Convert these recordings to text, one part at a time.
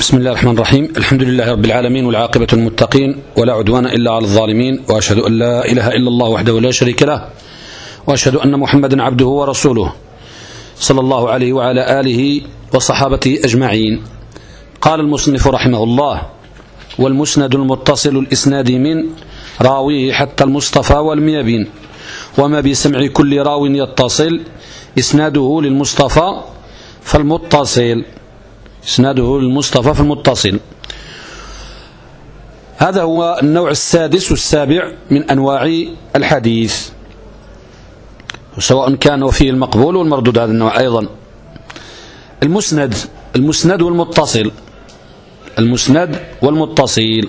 بسم الله الرحمن الرحيم. الحمد لله رب العالمين والعاقبة المتقين ولا عدوان إلا على الظالمين وأشهد أن لا إله إلا الله وحده لا شريك له وأشهد أن محمدا عبده ورسوله صلى الله عليه وعلى آله وصحابته أجمعين. قال المصنف رحمه الله والمسند المتصل الإسناد من راويه حتى المصطفى والميابين وما بسمع كل راو يتصل إسناده للمصطفى فالمتصل. إسناده للمصطفى فالمتصل هذا هو النوع السادس والسابع من أنواع الحديث. سواء كان فيه المقبول والمردود هذا النوع أيضا. المسند المسند والمتصل. المسند والمتصل.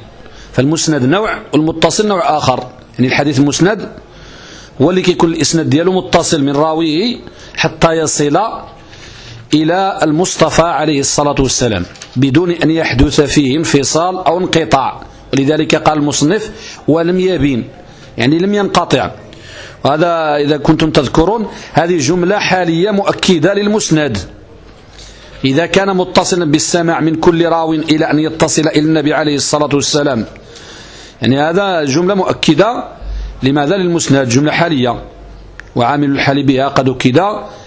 فالمسند نوع والمتصل نوع آخر. يعني الحديث المسند هو اللي كيكون الإسناد دياله متصل من راويه حتى يصل إلى المصطفى عليه الصلاة والسلام بدون أن يحدث فيه انفصال أو انقطاع. ولذلك قال المصنف ولم يبين. يعني لم ينقطع. وهذا إذا كنتم تذكرون هذه جملة حالية مؤكدة للمسند. إذا كان متصلا بالسماع من كل راو إلى أن يتصل إلى النبي عليه الصلاة والسلام. يعني هذا جملة مؤكدة. لماذا؟ للمسند. جملة حالية. وعامل الحال بها قد أكد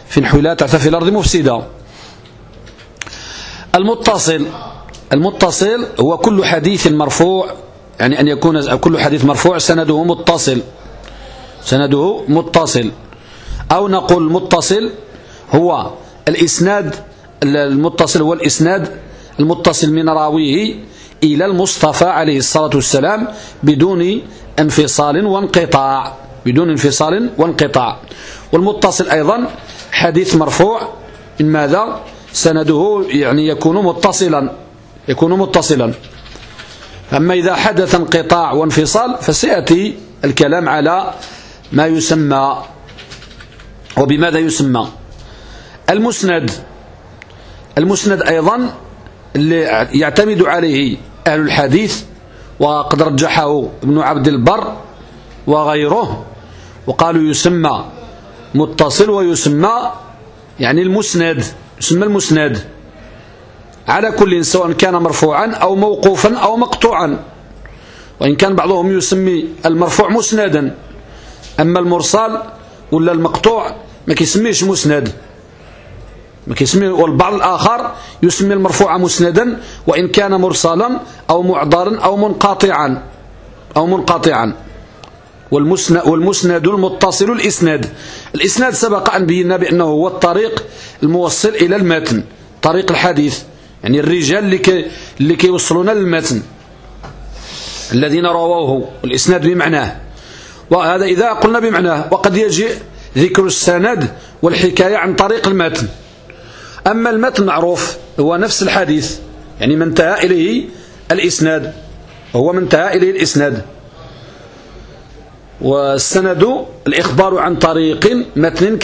في انحلات في الأرض مفسدة. المتصل. المتصل هو كل حديث مرفوع يعني أن يكون كل حديث مرفوع سنده متصل. سنده متصل. أو نقول متصل هو الإسناد المتصل هو الإسناد المتصل من راويه إلى المصطفى عليه الصلاة والسلام بدون انفصال وانقطاع. بدون انفصال وانقطاع. والمتصل أيضا حديث مرفوع. من ماذا؟ سنده يعني يكون متصلا يكون متصلا. أما إذا حدث انقطاع وانفصال فسيأتي الكلام على ما يسمى وبماذا يسمى. المسند المسند أيضا اللي يعتمد عليه أهل الحديث وقد رجحه ابن عبد البر وغيره وقالوا يسمى متصل ويسمى يعني المسند. يسمى المسند. على كل سواء كان مرفوعا أو موقوفا أو مقطوعا. وإن كان بعضهم يسمي المرفوع مسندا أما المرسال ولا المقطوع ما كيسميش مسند. ما كيسمي والبعض الآخر يسمي المرفوع مسندا وإن كان مرسلا أو معضرا أو منقاطعا أو منقاطعا والمسند, والمسند المتصل الإسناد. الإسناد سبق أن بينا بأنه هو الطريق الموصل إلى المتن طريق الحديث يعني الرجال اللي, كي اللي كيوصلون للمتن. الذين رووه الإسناد بمعناه. وهذا إذا قلنا بمعناه وقد يجي ذكر السند والحكاية عن طريق المتن. أما المتن معروف هو نفس الحديث يعني من انتهى إليه الإسناد هو من انتهى إليه الإسناد. والسند الإخبار عن طريق متن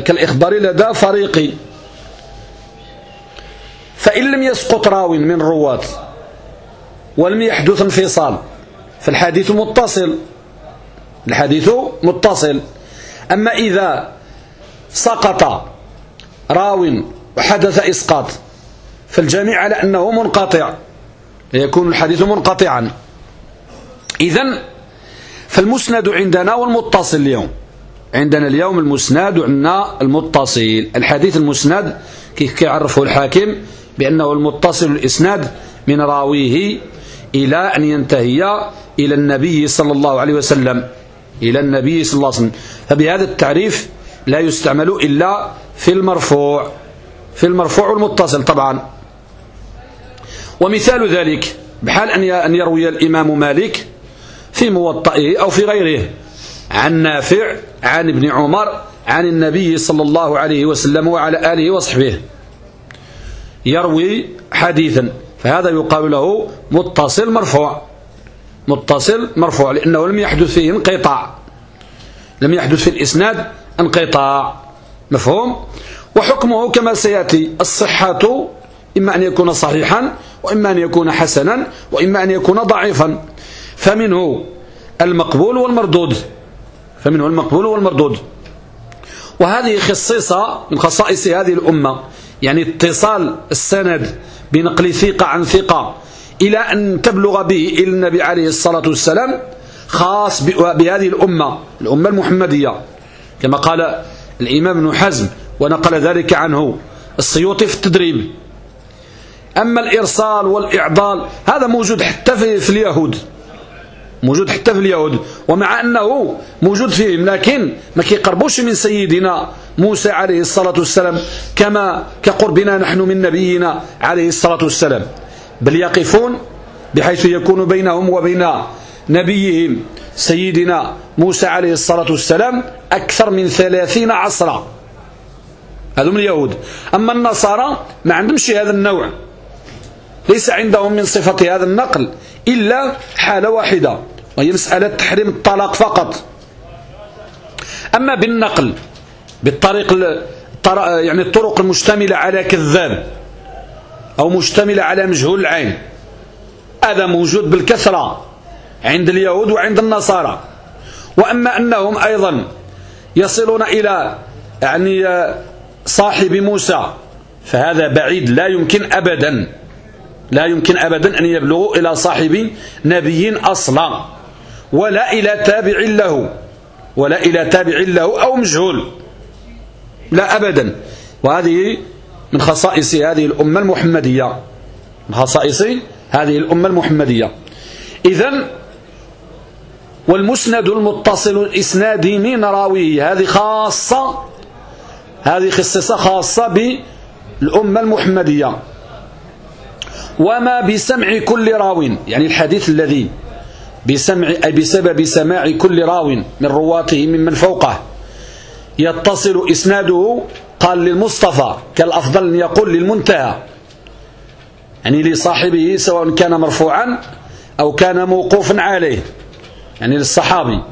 كالإخبار لدى فريق. فإن لم يسقط راو من الرواة ولم يحدث انفصال فالحديث متصل. الحديث متصل. أما إذا سقط راو وحدث إسقاط فالجميع على أنه منقطع يكون الحديث منقطعا. إذن فالمسند عندنا والمتصل اليوم. عندنا اليوم المسند وعندنا المتصل. الحديث المسند كيف يعرفه الحاكم بأنه المتصل الإسناد من راويه إلى أن ينتهي إلى النبي صلى الله عليه وسلم. إلى النبي صلى الله عليه وسلم. فبهذا التعريف لا يستعمل إلا في المرفوع. في المرفوع والمتصل طبعا. ومثال ذلك. بحال أن يروي الإمام مالك في موطئه أو في غيره. عن نافع عن ابن عمر عن النبي صلى الله عليه وسلم وعلى آله وصحبه. يروي حديثا فهذا يقال له متصل مرفوع. متصل مرفوع لأنه لم يحدث فيه انقطاع. لم يحدث في الإسناد انقطاع. مفهوم؟ وحكمه كما سيأتي الصحة إما أن يكون صحيحا وإما أن يكون حسنا وإما أن يكون ضعيفا. فمنه المقبول والمردود. فمنه المقبول والمردود. وهذه خصيصة من خصائص هذه الأمة. يعني اتصال السند بنقل ثقة عن ثقة إلى أن تبلغ به إلى النبي عليه الصلاة والسلام خاص بهذه الأمة الأمة المحمدية. كما قال الإمام ابن حزم ونقل ذلك عنه السيوطي في التدريب. أما الإرسال والإعضال هذا موجود حتى في اليهود. موجود حتى في اليهود ومع أنه موجود فيهم لكن ما كيقربوش من سيدنا موسى عليه الصلاة والسلام كما كقربنا نحن من نبينا عليه الصلاة والسلام. بل يقفون بحيث يكون بينهم وبين نبيهم سيدنا موسى عليه الصلاة والسلام أكثر من ثلاثين عصرا. هذهم اليهود. أما النصارى ما عندهمش هذا النوع. ليس عندهم من صفة هذا النقل إلا حالة واحدة. وهي مسألة تحريم الطلاق فقط. أما بالنقل بالطريق يعني الطرق المشتملة على كذاب أو مشتملة على مجهول العين هذا موجود بالكثرة عند اليهود وعند النصارى. وأما أنهم أيضا يصلون إلى يعني صاحب موسى فهذا بعيد لا يمكن أبدا لا يمكن أبدا أن يبلغوا إلى صاحب نبي أصلا. ولا إلى تابع له. ولا إلى تابع له أو مجهول. لا أبدا. وهذه من خصائص هذه الأمة المحمدية. من خصائص هذه الأمة المحمدية. إذن والمسند المتصل الإسناد من راويه هذه خاصة هذه خصيصة خاصة بالأمة المحمدية. وما بسمع كل راو يعني الحديث الذي بسمع بسبب سماع كل راو من رواته ممن فوقه. يتصل إسناده قال للمصطفى كالأفضل أن يقول للمنتهى. يعني لصاحبه سواء كان مرفوعا أو كان موقوفا عليه. يعني للصحابي.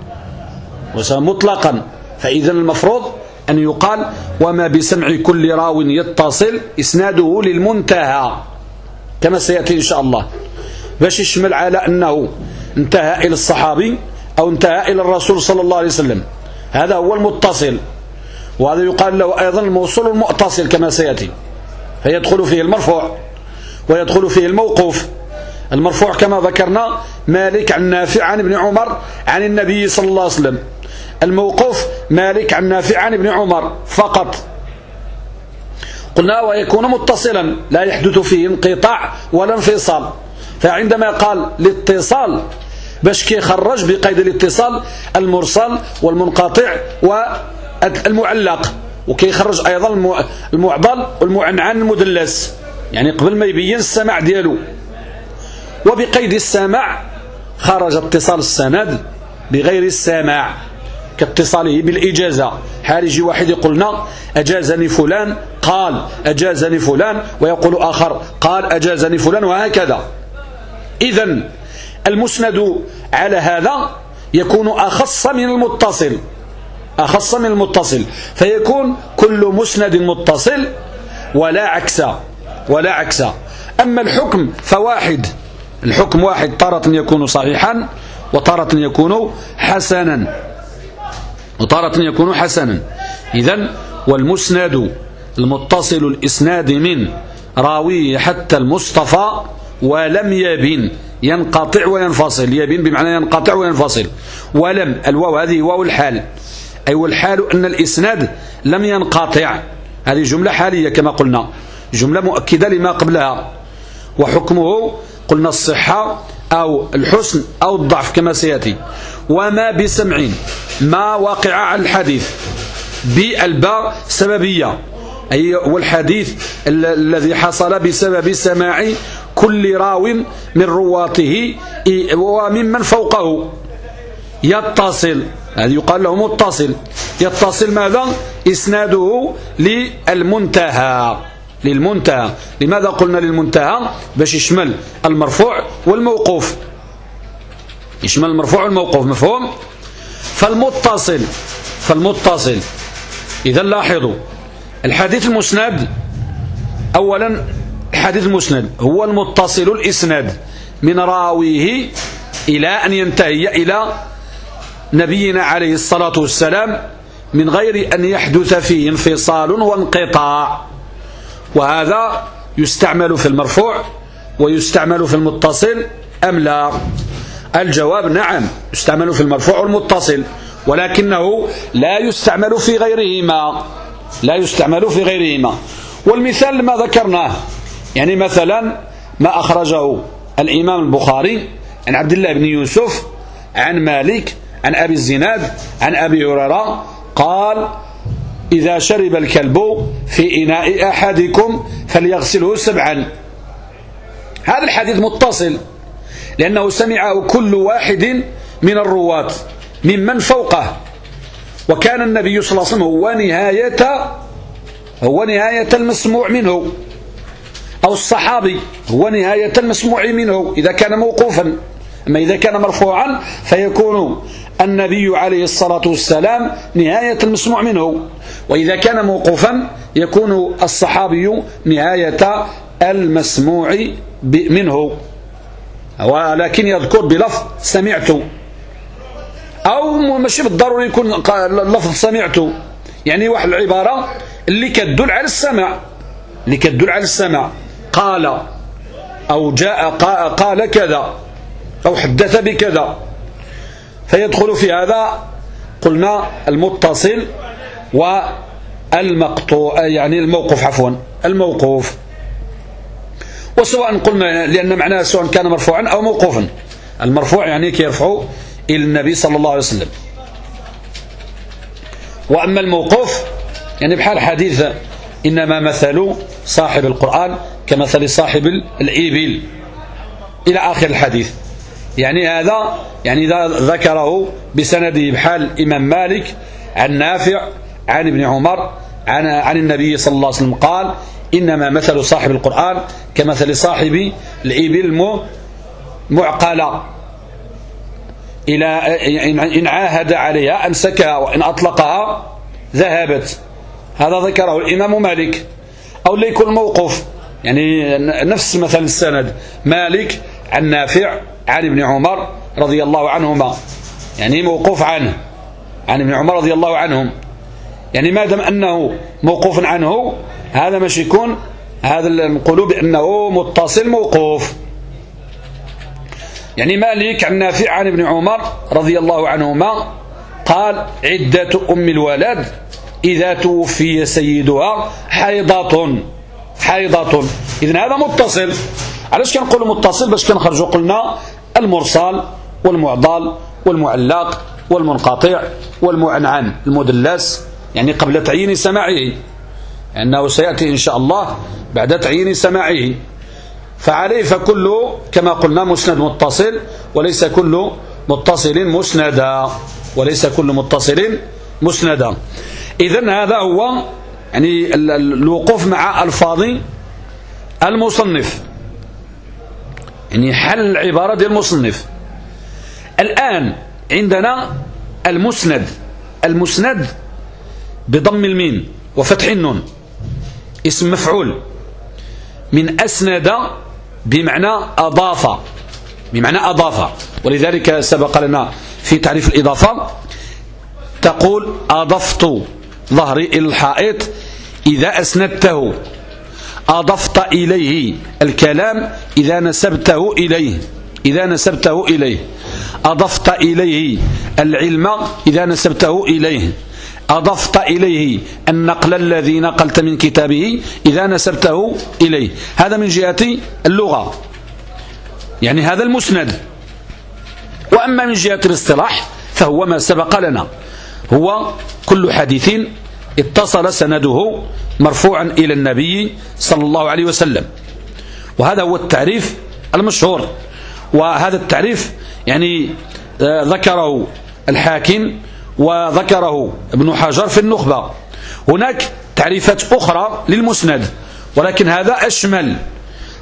مطلقا. فإذا المفروض أن يقال وما بسمع كل راو يتصل إسناده للمنتهى. كما سيأتي إن شاء الله. باش يشمل على أنه انتهى إلى الصحابي أو انتهى إلى الرسول صلى الله عليه وسلم. هذا هو المتصل. وهذا يقال له أيضا الموصول المؤتصل كما سيأتي. فيدخل فيه المرفوع ويدخل فيه الموقوف. المرفوع كما ذكرنا مالك عن نافع عن ابن عمر عن النبي صلى الله عليه وسلم. الموقوف مالك عن نافع عن ابن عمر فقط. قلنا ويكون متصلا لا يحدث فيه انقطاع ولا انفصال. فعندما قال الاتصال باش كيخرج بقيد الاتصال المرسل والمنقطع والمعلق. وكيخرج أيضا المعضل والمعنعن المدلس. يعني قبل ما يبين السماع ديالو. وبقيد السماع خرج اتصال السند بغير السماع كاتصاله بالإجازة. حال يجي واحد يقولنا أجازني فلان؟ قال أجازني فلان. ويقول آخر قال أجازني فلان وهكذا. إذا المسند على هذا يكون أخص من المتصل أخص من المتصل فيكون كل مسند متصل ولا عكس ولا عكس. أما الحكم فواحد الحكم واحد تارة يكون صحيحا وتارة يكون حسنا وتارة يكون حسنا. إذا والمسند المتصل الإسناد من راويه حتى المصطفى ولم يبن. ينقطع وينفصل. يبن بمعنى ينقطع وينفصل. ولم الواو هذه واو الحال. أي والحال أن الإسناد لم ينقطع. هذه جملة حالية كما قلنا. جملة مؤكدة لما قبلها. وحكمه قلنا الصحة أو الحسن أو الضعف كما سيأتي. وما بسمع ما وقع على الحديث. بألباء سببية. أي هو الحديث الذي حصل بسبب سماع كل راو من رواته وممن فوقه. يتصل. هذا يقال له متصل يتصل ماذا؟ إسناده للمنتهى. للمنتهى. لماذا قلنا للمنتهى؟ باش يشمل المرفوع والموقوف. يشمل المرفوع والموقوف مفهوم؟ فالمتصل. فالمتصل. إذا لاحظوا الحديث المسند أولا الحديث المسند هو المتصل الإسناد من راويه إلى أن ينتهي إلى نبينا عليه الصلاة والسلام من غير أن يحدث فيه انفصال وانقطاع. وهذا يستعمل في المرفوع ويستعمل في المتصل أم لا؟ الجواب نعم يستعمل في المرفوع والمتصل ولكنه لا يستعمل في غيرهما. لا يستعمل في غيرهما. والمثال ما ذكرناه يعني مثلا ما أخرجه الإمام البخاري عن عبد الله بن يوسف عن مالك عن أبي الزناد عن أبي هريرة قال إذا شرب الكلب في إناء أحدكم فليغسله سبعا. هذا الحديث متصل لأنه سمعه كل واحد من الرواة ممن فوقه. وكان النبي صلى الله عليه وسلم هو نهاية هو نهاية المسموع منه. أو الصحابي هو نهاية المسموع منه إذا كان موقوفا. أما إذا كان مرفوعا فيكون النبي عليه الصلاة والسلام نهاية المسموع منه. وإذا كان موقوفا يكون الصحابي نهاية المسموع منه. ولكن يذكر بلفظ سمعت. أو ماشي بالضروري يكون لفظ سمعت يعني واحد العبارة اللي كتدل على السمع. اللي كتدل على السمع. قال أو جاء قال كذا أو حدث بكذا. فيدخل في هذا قلنا المتصل والمقطوع يعني الموقوف عفوا الموقوف. وسواء قلنا لأن معناه سواء كان مرفوعا أو موقوفا. المرفوع يعني كيرفعه إلى النبي صلى الله عليه وسلم. وأما الموقوف يعني بحال حديث إنما مثل صاحب القرآن كمثل صاحب الإبل. إلى آخر الحديث. يعني هذا يعني ذكره بسنده بحال الإمام مالك عن نافع عن ابن عمر عن, عن النبي صلى الله عليه وسلم قال إنما مثل صاحب القرآن كمثل صاحب الإبل معقلة. إلى إن عاهد عليها أمسكها وإن أطلقها ذهبت. هذا ذكره الإمام مالك. أو ليكون موقف يعني نفس مثل السند. مالك عن نافع عن ابن عمر رضي الله عنهما. يعني موقوف عنه. عن ابن عمر رضي الله عنهم. يعني ما دام أنه موقوف عنه هذا مش يكون هذا نقولوا بأنه متصل موقوف. يعني مالك عن نافع عن ابن عمر رضي الله عنهما قال عدة أم الولد إذا توفي سيدها حيضة. حيضة. إذن هذا متصل. علاش كنقولوا متصل؟ باش كنخرجوا قلنا المرسال والمعضل والمعلق والمنقطع والمعنعن المدلس يعني قبل تعيين سماعه. لأنه سيأتي إن شاء الله بعد تعيين سماعه. فعليه فكل كما قلنا مسند متصل وليس كل متصل مسندا وليس كل متصل مسندا. إذن هذا هو يعني الوقوف مع ألفاظ المصنف. يعني حل العبارة ديال المصنف. الآن عندنا المسند. المسند بضم الميم وفتح النون. اسم مفعول. من أسند بمعنى أضاف. بمعنى أضاف. ولذلك سبق لنا في تعريف الإضافة تقول أضفت ظهري إلى الحائط إذا أسندته. أضفت إليه. الكلام إذا نسبته إليه. إذا نسبته إليه. أضفت إليه. العلم إذا نسبته إليه. أضفت إليه النقل الذي نقلت من كتابه إذا نسبته إليه. هذا من جهة اللغة. يعني هذا المسند. وأما من جهة الاصطلاح فهو ما سبق لنا. هو كل حديث اتصل سنده مرفوعا إلى النبي صلى الله عليه وسلم. وهذا هو التعريف المشهور. وهذا التعريف يعني آه، ذكره الحاكم وذكره ابن حجر في النخبة. هناك تعريفات أخرى للمسند ولكن هذا أشمل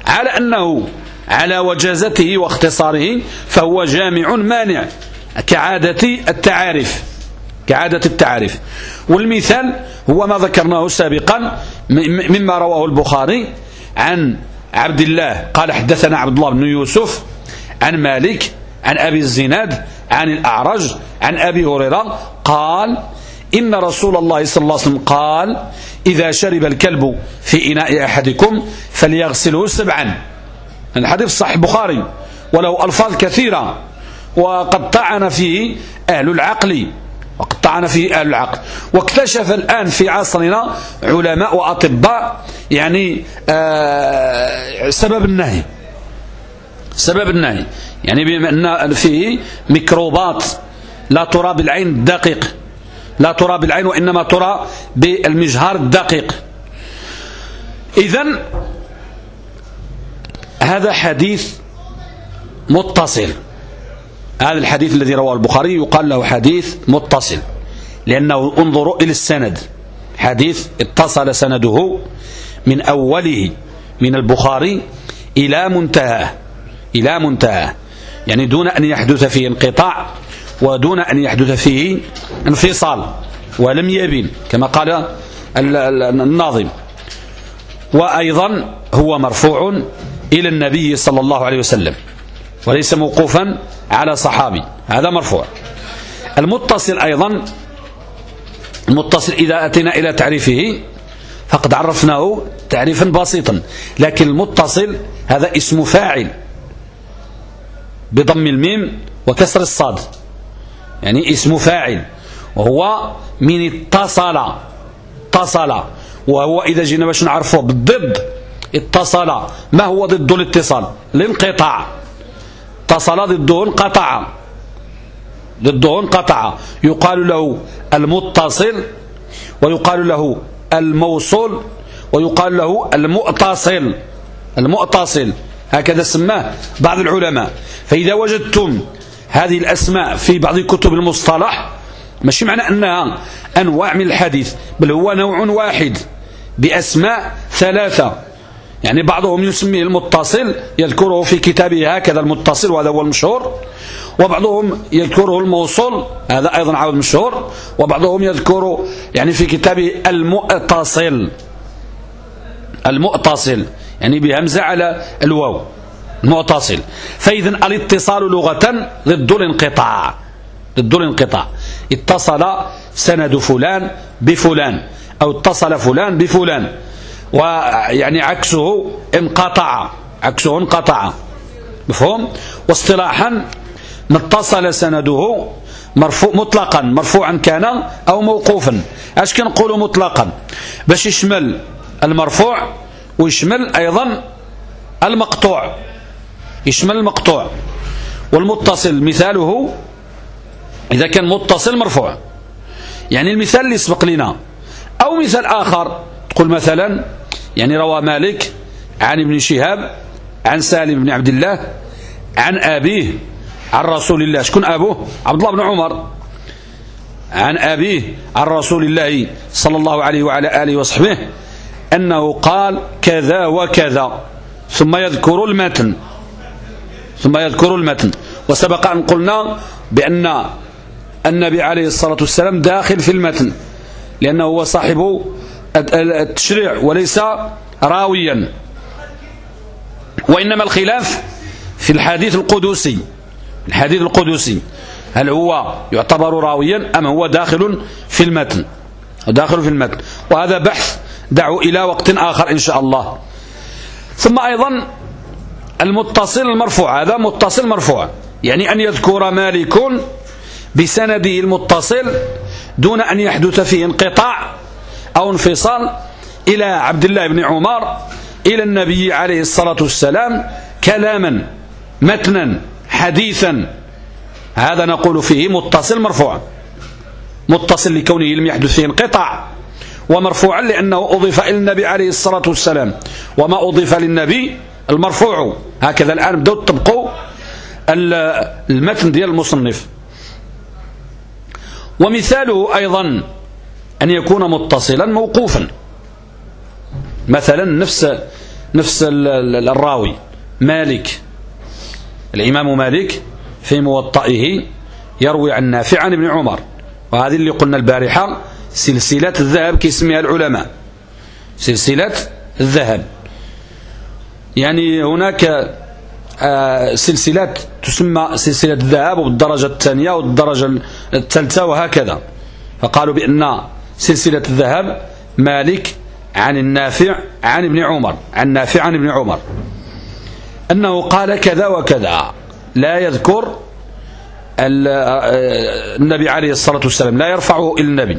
على أنه على وجازته واختصاره فهو جامع مانع كعادة التعارف كعادة التعارف. والمثال هو ما ذكرناه سابقا مما رواه البخاري عن عبد الله قال حدثنا عبد الله بن يوسف عن مالك عن أبي الزناد عن الأعرج عن أبي هريرة قال إن رسول الله صلى الله عليه وسلم قال إذا شرب الكلب في إناء أحدكم فليغسله سبعا. الحديث صحيح البخاري ولو ألفاظ كثيرة وقد طعن فيه أهل العقل وقد طعن فيه أهل العقل واكتشف الآن في عصرنا علماء وأطباء يعني آه سبب النهي. سبب النهي. يعني بما أن فيه ميكروبات لا ترى بالعين الدقيق لا ترى بالعين وإنما ترى بالمجهر الدقيق. إذا هذا حديث متصل. هذا الحديث الذي رواه البخاري يقال له حديث متصل. لأنه انظروا إلى السند. حديث اتصل سنده من أوله من البخاري إلى منتهى إلى منتهى. يعني دون أن يحدث فيه انقطاع ودون أن يحدث فيه انفصال ولم يبن كما قال الناظم. وأيضا هو مرفوع إلى النبي صلى الله عليه وسلم وليس موقوفا على صحابي. هذا مرفوع. المتصل أيضا المتصل إذا أتينا إلى تعريفه فقد عرفناه تعريفا بسيطا لكن المتصل هذا اسم فاعل. بضم الميم وكسر الصاد. يعني اسم فاعل. وهو من اتصل. اتصل. وهو إذا جينا باش نعرفه بالضد اتصل. ما هو ضد الاتصال؟ الانقطاع. اتصل ضده انقطع. ضده انقطع. يقال له المتصل ويقال له الموصول ويقال له المؤتصل. المؤتصل. هكذا سماه بعض العلماء. فإذا وجدتم هذه الأسماء في بعض كتب المصطلح ماشي معنى أنها أنواع من الحديث بل هو نوع واحد بأسماء ثلاثة. يعني بعضهم يسميه المتصل يذكره في كتابه هكذا المتصل وهذا هو المشهور. وبعضهم يذكره الموصول هذا أيضا عاود مشهور. وبعضهم يذكر يعني في كتابه المؤتصل. المؤتصل. يعني بهمزة على الواو المعتصل فإذا الاتصال لغة ضد الانقطاع ضد الانقطاع. اتصل سند فلان بفلان أو اتصل فلان بفلان ويعني عكسه انقطع عكسه انقطع. مفهوم؟ واصطلاحا ما اتصل سنده مرفوع مطلقا مرفوعا كان أو موقوفا. أش كنقولوا مطلقا؟ باش يشمل المرفوع ويشمل أيضا المقطوع. يشمل المقطوع. والمتصل مثاله إذا كان متصل مرفوع. يعني المثال اللي سبق لنا. أو مثال آخر. تقول مثلا يعني روى مالك عن ابن شهاب عن سالم بن عبد الله عن أبيه عن رسول الله. شكون أبوه؟ عبد الله بن عمر. عن أبيه عن رسول الله صلى الله عليه وعلى آله وصحبه. أنه قال كذا وكذا. ثم يذكر المتن. ثم يذكر المتن. وسبق أن قلنا بأن النبي عليه الصلاة والسلام داخل في المتن. لأنه هو صاحب التشريع وليس راويا. وإنما الخلاف في الحديث القدسي. الحديث القدسي. هل هو يعتبر راويا أم هو داخل في المتن؟ داخل في المتن. وهذا بحث دعوا إلى وقت آخر إن شاء الله. ثم أيضا المتصل المرفوع. هذا متصل مرفوع. يعني أن يذكر مالك بسنده المتصل دون أن يحدث فيه انقطاع أو انفصال إلى عبد الله بن عمر إلى النبي عليه الصلاة والسلام كلاما متنا حديثا. هذا نقول فيه متصل مرفوع. متصل لكونه لم يحدث فيه انقطاع. ومرفوعا لأنه أضيف إلى النبي عليه الصلاة والسلام. وما أضيف للنبي؟ المرفوع. هكذا الآن بدأوا تطبقوا المتن ديال المصنف. ومثاله أيضا أن يكون متصلا موقوفا. مثلا نفس نفس الراوي. مالك. الإمام مالك في موطئه يروي عن نافع عن ابن عمر. وهذه اللي قلنا البارحة. سلسلة الذهب كيسميها العلماء. سلسلة الذهب. يعني هناك آه، سلسلات تسمى سلسلة الذهب وبالدرجة الثانية والدرجة الثالثة وهكذا. فقالوا بأن سلسلة الذهب مالك عن النافع عن ابن عمر عن نافع عن ابن عمر. أنه قال كذا وكذا. لا يذكر النبي عليه الصلاة والسلام لا يرفعه إلى النبي.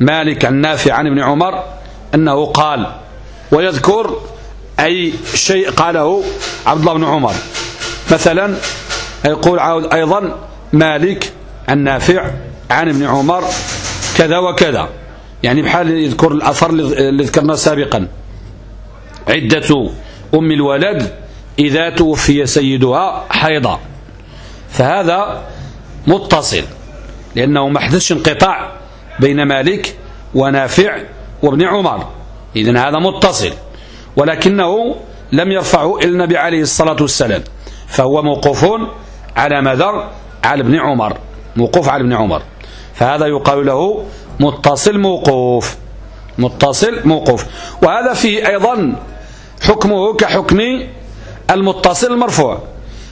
مالك عن نافع عن ابن عمر أنه قال ويذكر أي شيء قاله عبد الله بن عمر. مثلا يقول أيضا مالك عن نافع عن ابن عمر كذا وكذا. يعني بحال يذكر الأثر اللي ذكرنا سابقا. عدة أم الولد إذا توفي سيدها حيضا. فهذا متصل لأنه ما حدثش انقطاع بين مالك ونافع وابن عمر. إذن هذا متصل ولكنه لم يرفعه إلى النبي عليه الصلاة والسلام فهو موقوف على ماذا على ابن عمر موقوف على ابن عمر. فهذا يقال له متصل موقوف متصل موقوف. وهذا فيه أيضا حكمه كحكم المتصل المرفوع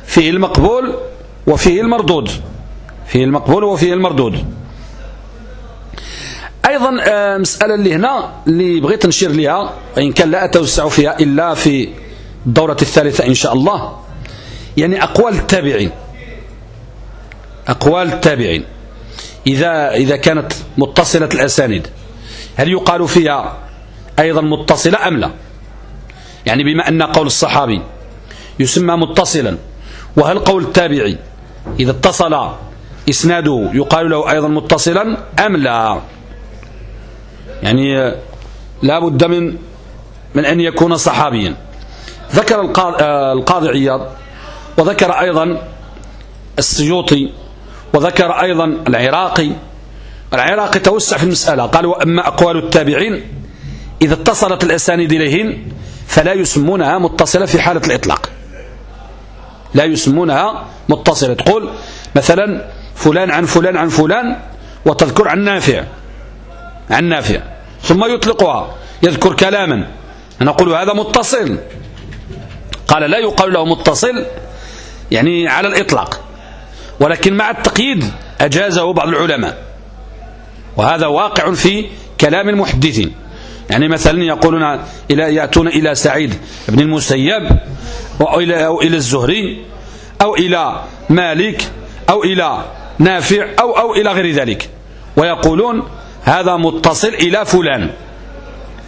فيه المقبول وفيه المردود فيه المقبول وفيه المردود. أيضا آه، مسألة اللي هنا اللي بغيت نشير لها وإن كان لا أتوسع فيها إلا في الدورة الثالثة إن شاء الله. يعني أقوال التابعين. أقوال التابعين. إذا, إذا كانت متصلة الأسانيد هل يقال فيها أيضا متصلة أم لا؟ يعني بما أن قول الصحابي يسمى متصلا وهل قول التابعي إذا اتصل إسناده يقال له أيضا متصلا أم لا؟ يعني لا بد من من أن يكون صحابيا. ذكر القاضي عياض وذكر أيضا السيوطي وذكر أيضا العراقي. العراقي توسع في المسألة قال وأما أقوال التابعين إذا اتصلت الأسانيد إليهن فلا يسمونها متصلة في حالة الإطلاق. لا يسمونها متصلة. تقول مثلا فلان عن فلان عن فلان وتذكر عن نافع عن نافع. ثم يطلقها يذكر كلاما. نقول هذا متصل. قال لا يقال له متصل يعني على الإطلاق. ولكن مع التقييد أجازه بعض العلماء. وهذا واقع في كلام المحدثين يعني مثلا يقولون إلى يأتون إلى سعيد بن المسيب أو إلى, أو إلى الزهري أو إلى مالك أو إلى نافع أو, أو إلى غير ذلك. ويقولون هذا متصل إلى فلان.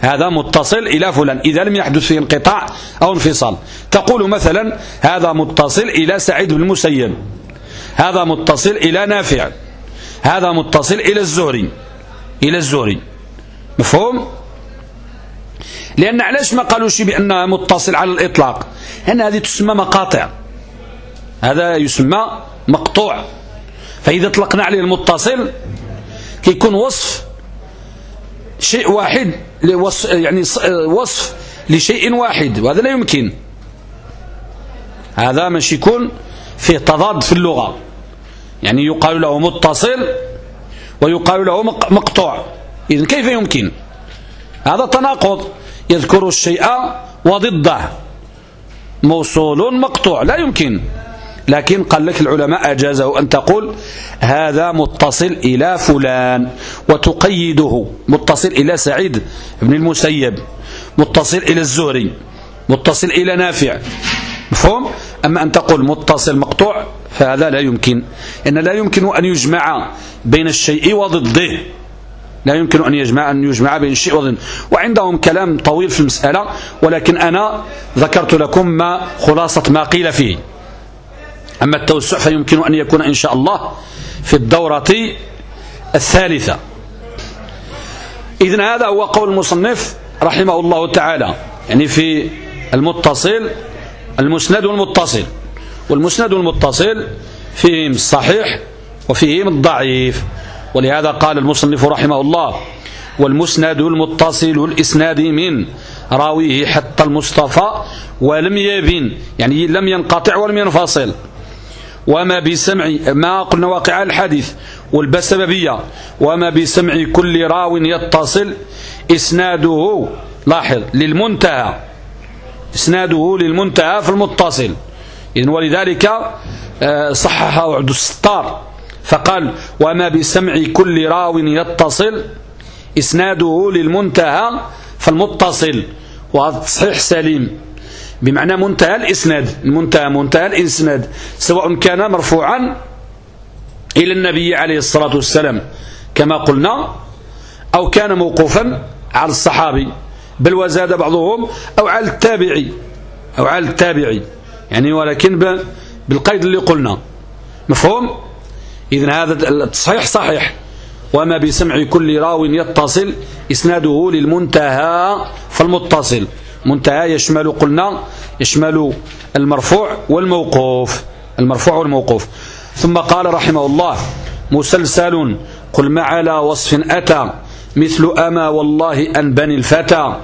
هذا متصل إلى فلان. إذا لم يحدث فيه انقطاع أو انفصال. تقول مثلا هذا متصل إلى سعيد بن المسيب. هذا متصل إلى نافع. هذا متصل إلى الزهري. إلى الزهري. مفهوم؟ لأن علاش ما قالوش بأنها متصل على الإطلاق؟ لأن هذه تسمى مقاطع. هذا يسمى مقطوع. فإذا اطلقنا عليه المتصل كيكون وصف شيء واحد يعني وصف لشيء واحد وهذا لا يمكن. هذا مش يكون فيه تضاد في اللغة. يعني يقال له متصل ويقال له مقطوع. إذن كيف يمكن؟ هذا تناقض. يذكر الشيء وضده. موصول مقطوع. لا يمكن. لكن قال لك العلماء أجازه أن تقول هذا متصل إلى فلان وتقيده متصل إلى سعيد بن المسيب متصل إلى الزهري متصل إلى نافع. مفهوم؟ أما أن تقول متصل مقطوع فهذا لا يمكن إن لا يمكن أن يجمع بين الشيء وضده. لا يمكن أن يجمع أن يجمع بين الشيء وضده. وعندهم كلام طويل في المسألة ولكن أنا ذكرت لكم ما خلاصة ما قيل فيه. أما التوسع فيمكن أن يكون إن شاء الله في الدورة الثالثة. إذن هذا هو قول المصنف رحمه الله تعالى. يعني في المتصل المسند والمتصل والمسند المتصل فيهم الصحيح وفيهم الضعيف ولهذا قال المصنف رحمه الله والمسند المتصل الإسناد من راويه حتى المصطفى ولم يبن. يعني لم ينقطع ولم ينفصل. وما بسمع ما قلنا واقع الحديث والبسببية وما بسمع كل راو يتصل إسناده لاحظ للمنتهى إسناده للمنتهى في المتصل. إذن ولذلك آه، صححه عبد الستار فقال وما بسمع كل راو يتصل إسناده للمنتهى فالمتصل وهذا تصحيح سليم. بمعنى منتهى الإسناد المنتهى منتهى الإسناد سواء كان مرفوعا إلى النبي عليه الصلاة والسلام كما قلنا أو كان موقوفا على الصحابي بل وزاد بعضهم أو على التابعي أو على التابعي يعني ولكن بالقيد اللي قلنا. مفهوم؟ إذن هذا التصحيح صحيح. وما بسمع كل راو يتصل إسناده للمنتهى فالمتصل. منتهى يشمل قلنا يشمل المرفوع والموقوف المرفوع والموقوف. ثم قال رحمه الله مسلسل قل ما على وصف أتى مثل أما والله أن بني الفتى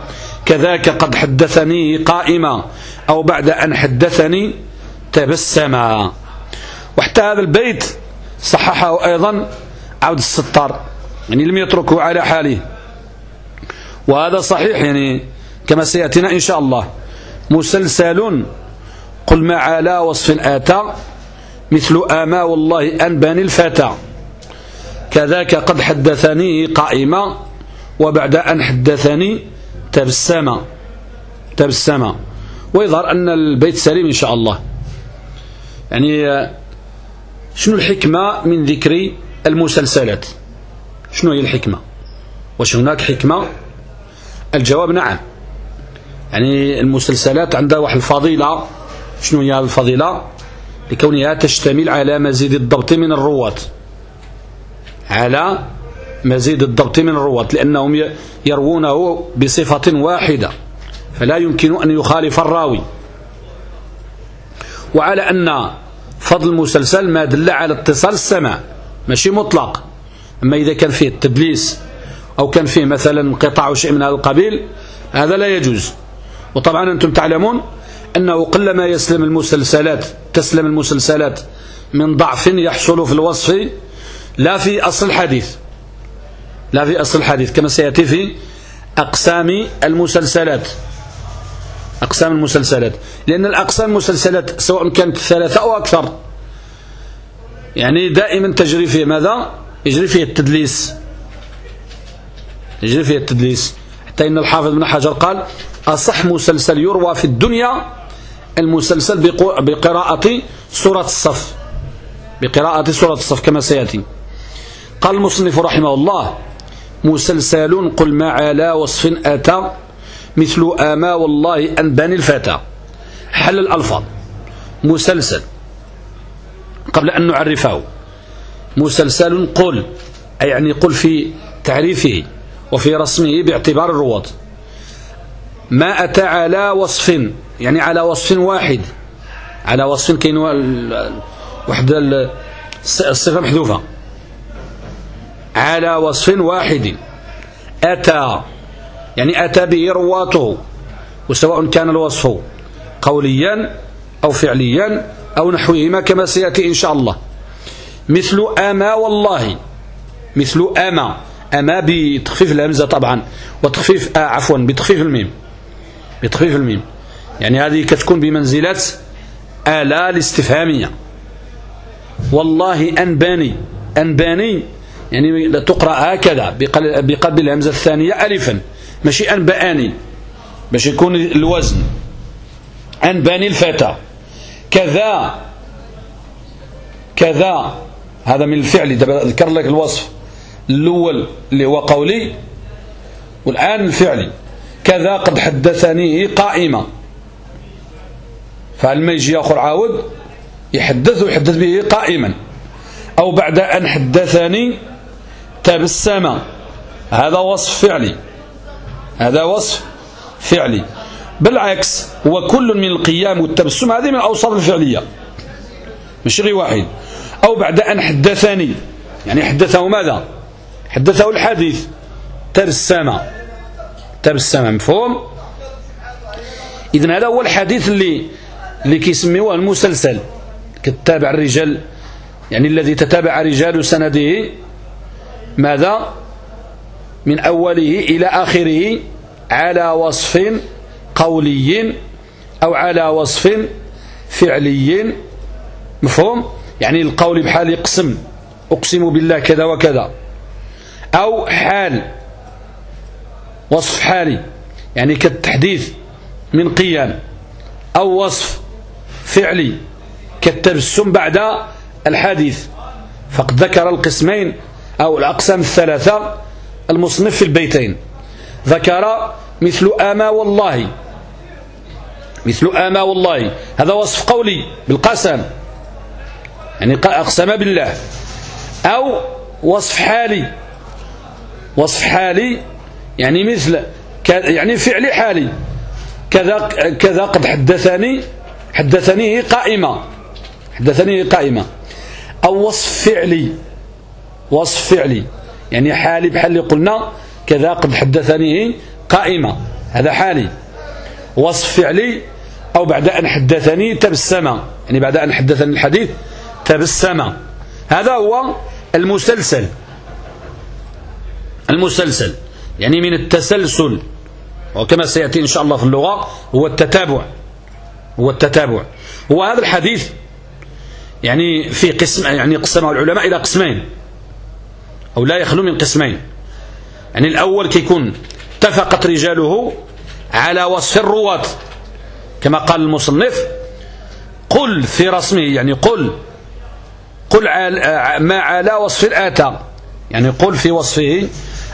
كذاك قد حدثني قائما أو بعد أن حدثني تبسما. وحتى هذا البيت صححه أيضا عبد الستار يعني لم يتركه على حاله. وهذا صحيح يعني كما سيأتينا إن شاء الله. مسلسل قل ما على وصف آتى مثل آما والله أنباني الفتى كذاك قد حدثني قائما وبعد أن حدثني تبسم تبسم ويظهر أن البيت سليم إن شاء الله. يعني شنو الحكمة من ذكر المسلسلات؟ شنو هي الحكمة؟ واش هناك حكمة؟ الجواب نعم. يعني المسلسلات عندها واحد الفضيلة. شنو هي الفضيلة؟ لكونها تشتمل على مزيد الضبط من الرواة على مزيد الضبط من الرواة لأنهم يروونه بصفة واحدة فلا يمكن أن يخالف الراوي. وعلى أن فضل المسلسل ما دل على اتصال السمع ماشي مطلق. أما إذا كان فيه التدليس أو كان فيه مثلا انقطاع شيء من هذا القبيل هذا لا يجوز. وطبعا أنتم تعلمون أنه قلما يسلم المسلسلات تسلم المسلسلات من ضعف يحصل في الوصف لا في أصل الحديث. لا في أصل الحديث كما سيأتي في أقسام المسلسلات. أقسام المسلسلات. لأن الأقسام المسلسلات سواء كانت ثلاثة أو أكثر. يعني دائما تجري فيه ماذا؟ يجري فيه التدليس. يجري فيه التدليس. حتى إن الحافظ بن حجر قال أصح مسلسل يروى في الدنيا المسلسل بقراءة سورة الصف. بقراءة سورة الصف كما سيأتي. قال المصنف رحمه الله مسلسل قل ما على وصف أتى مثل آما والله أن بني الفتى. حل الألفاظ. مسلسل. قبل أن نعرفه. مسلسل قل أي يعني قل في تعريفه وفي رسمه باعتبار الرواة. ما أتى على وصف يعني على وصف واحد. على وصف كاين واحد الصفة محذوفة. على وصف واحد. أتى يعني أتى به رواته وسواء كان الوصف قوليا أو فعليا أو نحوهما كما سيأتي إن شاء الله. مثل أما والله. مثل أما. أما بتخفيف الهمزة طبعا وتخفيف آه عفوا بتخفيف الميم. بتخفيف الميم. يعني هذه كتكون بمنزلة آلاء الاستفهامية. والله أنباني أنباني. يعني تقرأ هكذا بقلب الهمزة الثانية ألفا. ماشي أنبأني. باش يكون الوزن. أنباني الفتى. كذا. كذا. هذا من الفعل ذكر لك الوصف. الأول اللي هو قولي. والآن الفعلي كذا قد حدثني قائمة فلما يجي آخر عاود؟ يحدث ويحدث به قائما. أو بعد أن حدثني تبسم. هذا وصف فعلي. هذا وصف فعلي. بالعكس هو كل من القيام والتبسم هذه من الأوصاف الفعلية. مش غير واحد. أو بعد أن حدثني. يعني حدثه ماذا؟ حدثه الحديث. تبسم. تبسم مفهوم؟ إذن هذا هو الحديث اللي اللي كيسميوه المسلسل كتابع الرجال يعني الذي تتابع رجال سنده. ماذا؟ من أوله إلى آخره على وصف قولي أو على وصف فعلي. مفهوم؟ يعني القول بحال يقسم أقسم بالله كذا وكذا أو حال وصف حالي يعني كالتحديث من قيام أو وصف فعلي كالتبسم بعد الحديث. فقد ذكر القسمين أو الأقسام الثلاثة المصنف في البيتين. ذكر مثل آما والله مثل آما والله. هذا وصف قولي بالقسم يعني أقسم بالله. أو وصف حالي وصف حالي يعني مثل يعني فعل حالي. كذا كذا قد حدثني حدثني قائمة. حدثني قائمة. أو وصف فعلي. وصف فعلي. يعني حالي بحال اللي قلنا كذا قد حدثني قائمة. هذا حالي. وصف فعلي أو بعد أن حدثني تبسم. يعني بعد أن حدثني الحديث تبسم. هذا هو المسلسل. المسلسل. يعني من التسلسل. وكما سيأتي إن شاء الله في اللغة هو التتابع. هو التتابع. هو هذا الحديث يعني في قسم يعني قسمه العلماء إلى قسمين. أو لا يخلو من قسمين. يعني الأول كيكون اتفقت رجاله على وصف الرواة. كما قال المصنف قل في رسمه يعني قل قل ما على وصف الآتى يعني قل في وصفه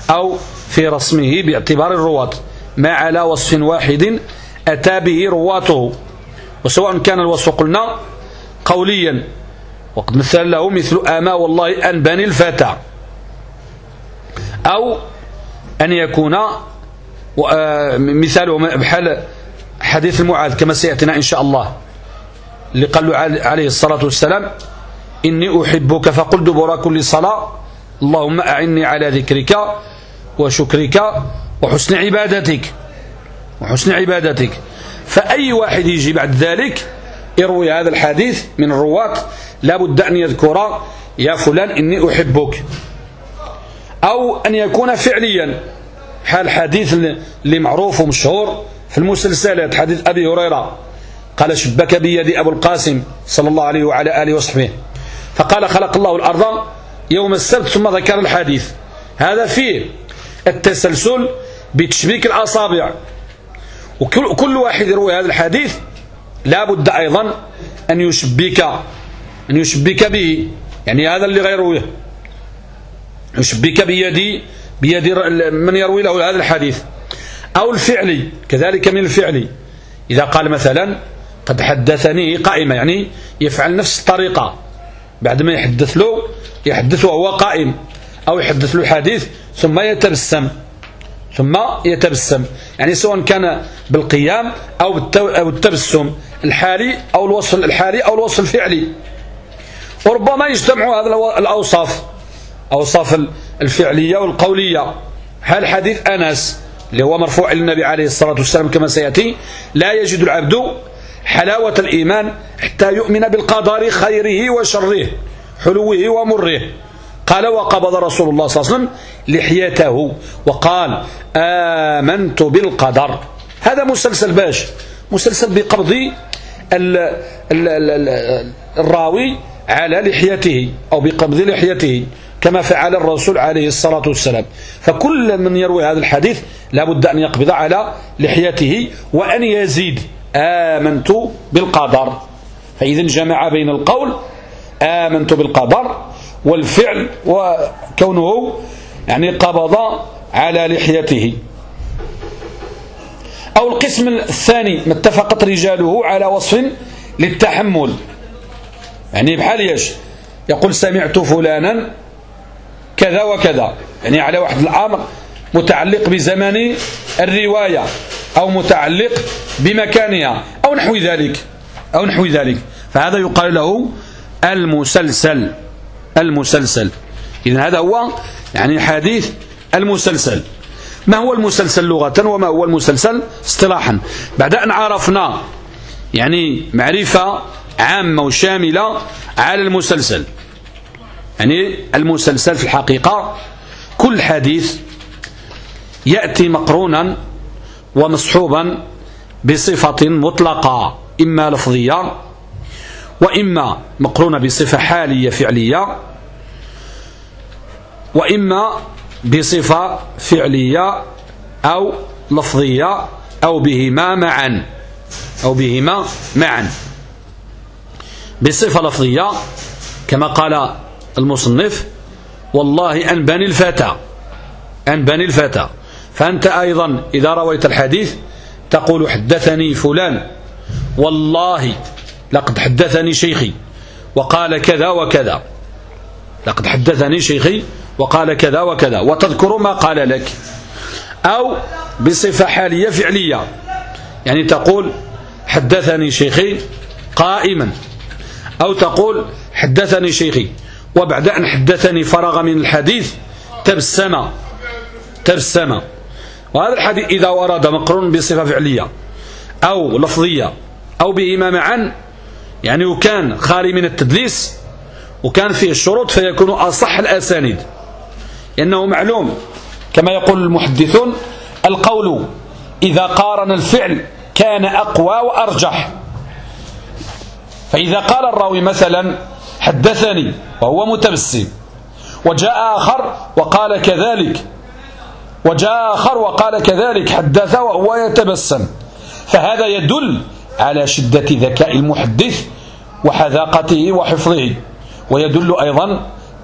أو في رسمه باعتبار الرواة ما على وصف واحد أتى به رواته. وسواء كان الوصف قلنا قوليا وقد مثل له مثل آما والله أن بني الفتى أو أن يكون آه، مثاله بحال حديث المعاذ كما سيأتينا إن شاء الله. اللي قال له عليه الصلاة والسلام إني أحبك فقل دبر كل صلاة اللهم أعني على ذكرك. وشكرك وحسن عبادتك وحسن عبادتك. فأي واحد يجي بعد ذلك يروي هذا الحديث من الرواة لابد أن يذكر يا فلان إني أحبك. أو أن يكون فعليا. حال حديث اللي معروف ومشهور في المسلسلات حديث أبي هريرة. قال شبك بيدي أبو القاسم صلى الله عليه وعلى آله وصحبه. فقال خلق الله الأرض يوم السبت ثم ذكر الحديث. هذا فيه التسلسل بتشبيك الأصابع. وكل واحد يروي هذا الحديث لا بد أيضا أن يشبك أن يشبك به. يعني هذا اللي غيروه يشبك بيدي بيد من يروي له هذا الحديث. أو الفعلي كذلك من الفعلي. إذا قال مثلا قد حدثني قائمة يعني يفعل نفس الطريقة. بعد ما يحدث له يحدث وهو قائم. أو يحدث له حديث ثم يتبسم ثم يتبسم. يعني سواء كان بالقيام أو التبسم الحالي أو الوصف الحالي أو الوصف الفعلي. وربما يجتمع هذا الأوصاف أوصاف الفعلية والقولية. هل حديث أنس اللي هو مرفوع للنبي عليه الصلاة والسلام كما سيأتي لا يجد العبد حلاوة الإيمان حتى يؤمن بالقدر خيره وشره حلوة ومره. قال وقبض رسول الله صلى الله عليه وسلم لحيته وقال آمنت بالقدر. هذا مسلسل باش مسلسل بقبض ال ال ال الراوي على لحيته أو بقبض لحيته كما فعل الرسول عليه الصلاة والسلام. فكل من يروي هذا الحديث لابد أن يقبض على لحيته وأن يزيد. آمنت بالقدر. فإذا جمع بين القول آمنت بالقدر والفعل وكونه يعني قبض على لحيته. أو القسم الثاني ما اتفقت رجاله على وصف للتحمل. يعني بحال يش يقول سمعت فلانا كذا وكذا. يعني على واحد الأمر متعلق بزمن الرواية أو متعلق بمكانها. أو نحو ذلك. أو نحو ذلك. فهذا يقال له المسلسل. المسلسل. إذن هذا هو يعني حديث المسلسل. ما هو المسلسل لغة وما هو المسلسل اصطلاحا؟ بعد أن عرفنا يعني معرفة عامة وشاملة على المسلسل. يعني المسلسل في الحقيقة كل حديث يأتي مقرونا ومصحوبا بصفة مطلقة إما لفظية وإما مقرونة بصفة حالية فعلية وإما بصفة فعلية أو لفظية أو بهما معا أو بهما معا. بصفة لفظية كما قال المصنف والله أنبني الفتى أنبني الفتى. فأنت أيضا إذا رويت الحديث تقول حدثني فلان والله لقد حدثني شيخي وقال كذا وكذا. لقد حدثني شيخي وقال كذا وكذا. وتذكر ما قال لك. أو بصفة حالية فعلية. يعني تقول حدثني شيخي قائما. أو تقول حدثني شيخي. وبعد أن حدثني فرغ من الحديث تبسم. تبسم. وهذا الحديث إذا ورد مقرون بصفة فعلية أو لفظية أو بهما معا يعني وكان خالي من التدليس وكان فيه الشروط فيكون أصح الأسانيد. لأنه معلوم كما يقول المحدثون القول إذا قارن الفعل كان أقوى وأرجح. فإذا قال الراوي مثلا حدثني وهو متبسم وجاء آخر وقال كذلك وجاء آخر وقال كذلك حدث وهو يتبسم. فهذا يدل على شدة ذكاء المحدث وحذاقته وحفظه ويدل أيضا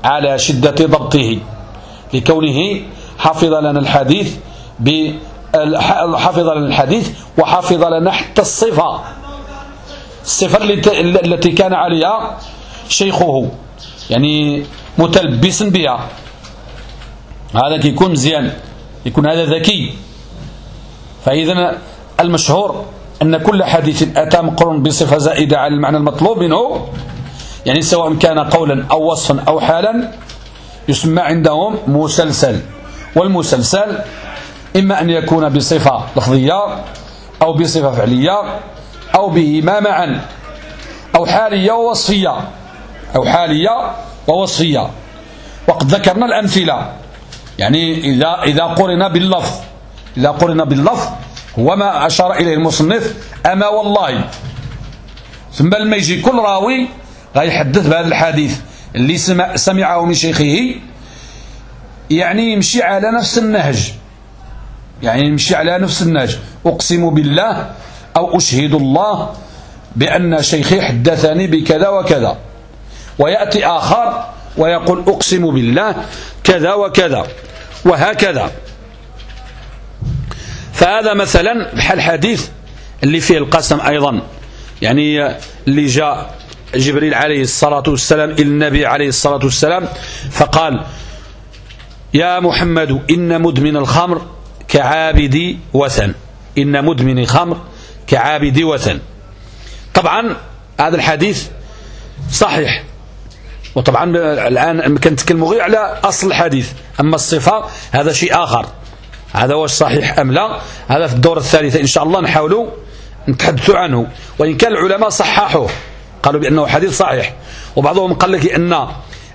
على شدة ضبطه. لكونه حفظ لنا الحديث حفظ لنا الحديث وحفظ لنا حتى الصفة. الصفة التي كان عليها شيخه يعني متلبس بها. هذا كيكون مزيان يكون هذا ذكي. فإذا المشهور أن كل حديث أتى مقرون بصفة زائدة على المعنى المطلوب منه. يعني سواء كان قولا أو وصفا أو حالا يسمى عندهم مسلسل. والمسلسل إما أن يكون بصفة لفظية أو بصفة فعلية أو بهما معا أو حالية ووصفية. أو حالية ووصفية. وقد ذكرنا الأمثلة. يعني إذا, إذا قرن باللفظ إذا قرن باللفظ هو ما أشار إليه المصنف أما والله. ثم لما يجي كل راوي غيحدث بهذا الحديث اللي سمعه من شيخه. يعني يمشي على نفس النهج. يعني يمشي على نفس النهج. أقسم بالله أو أشهد الله بأن شيخي حدثني بكذا وكذا. ويأتي آخر ويقول أقسم بالله كذا وكذا وهكذا. فهذا مثلا بحال حديث اللي فيه القسم أيضا. يعني اللي جاء جبريل عليه الصلاة والسلام إلى النبي عليه الصلاة والسلام فقال يا محمد إن مدمن الخمر كعابد وثن. إن مدمن الخمر كعابد وثن. طبعا هذا الحديث صحيح. وطبعا الآن كنتكلموا غير على أصل الحديث. أما الصفة هذا شيء آخر. هذا واش صحيح أم لا؟ هذا في الدورة الثالثة. إن شاء الله نحاولوا نتحدثوا عنه. وإن كان العلماء صححوه قالوا بأنه حديث صحيح. وبعضهم قال لك أن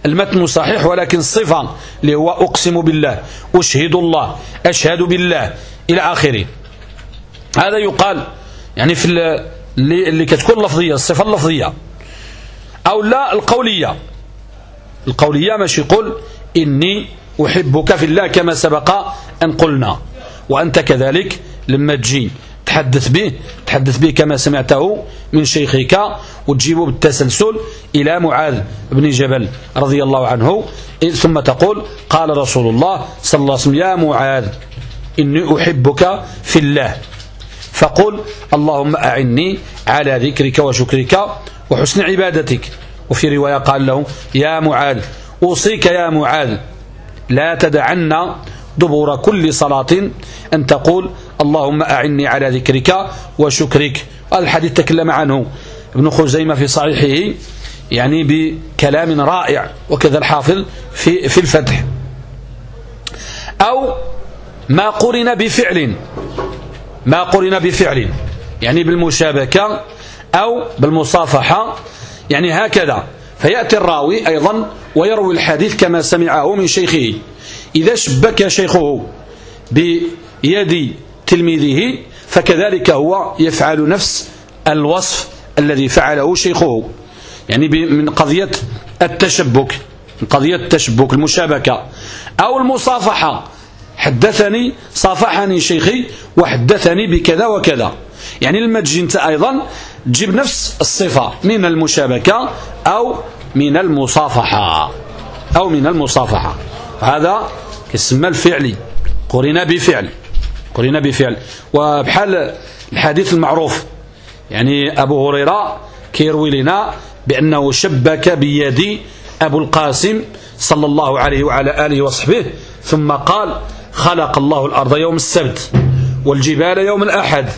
المتن صحيح ولكن الصفة اللي هو أقسم بالله أشهد الله أشهد بالله إلى آخره. هذا يقال يعني في اللي, اللي كتكون لفظية الصفة اللفظية. أو لا القولية. القولية ماشي يقول إني أحبك في الله كما سبق أن قلنا وأنت كذلك لما تجي تحدث به تحدث به كما سمعته من شيخك وتجيبه بالتسلسل إلى معاذ بن جبل رضي الله عنه ثم تقول قال رسول الله صلى الله عليه وسلم يا معاذ إني أحبك في الله. فقل اللهم أعني على ذكرك وشكرك وحسن عبادتك. وفي رواية قال له يا معاذ أوصيك يا معاذ. لا تدعنا دبور كل صلاة أن تقول اللهم أعني على ذكرك وشكرك. الحديث تكلم عنه ابن خزيمة في صحيحه يعني بكلام رائع وكذا الحافظ في, في الفتح. أو ما قرن بفعل ما قرن بفعل يعني بالمشابكة أو بالمصافحة يعني هكذا. فيأتي الراوي أيضا ويروي الحديث كما سمعه من شيخه. إذا شبك شيخه بيد تلميذه فكذلك هو يفعل نفس الوصف الذي فعله شيخه. يعني من قضية التشبك من قضية التشبك المشابكة أو المصافحة. حدثني صافحني شيخي وحدثني بكذا وكذا. يعني لما تجي انت أيضا تجيب نفس الصفة من المشابكة أو من المصافحة. أو من المصافحة. هذا كسمى الفعلي قرنا بفعل. قرنا بفعل. وبحال الحديث المعروف. يعني أبو هريرة كيروي لنا بأنه شبك بيدي أبو القاسم صلى الله عليه وعلى آله وصحبه ثم قال خلق الله الأرض يوم السبت والجبال يوم الأحد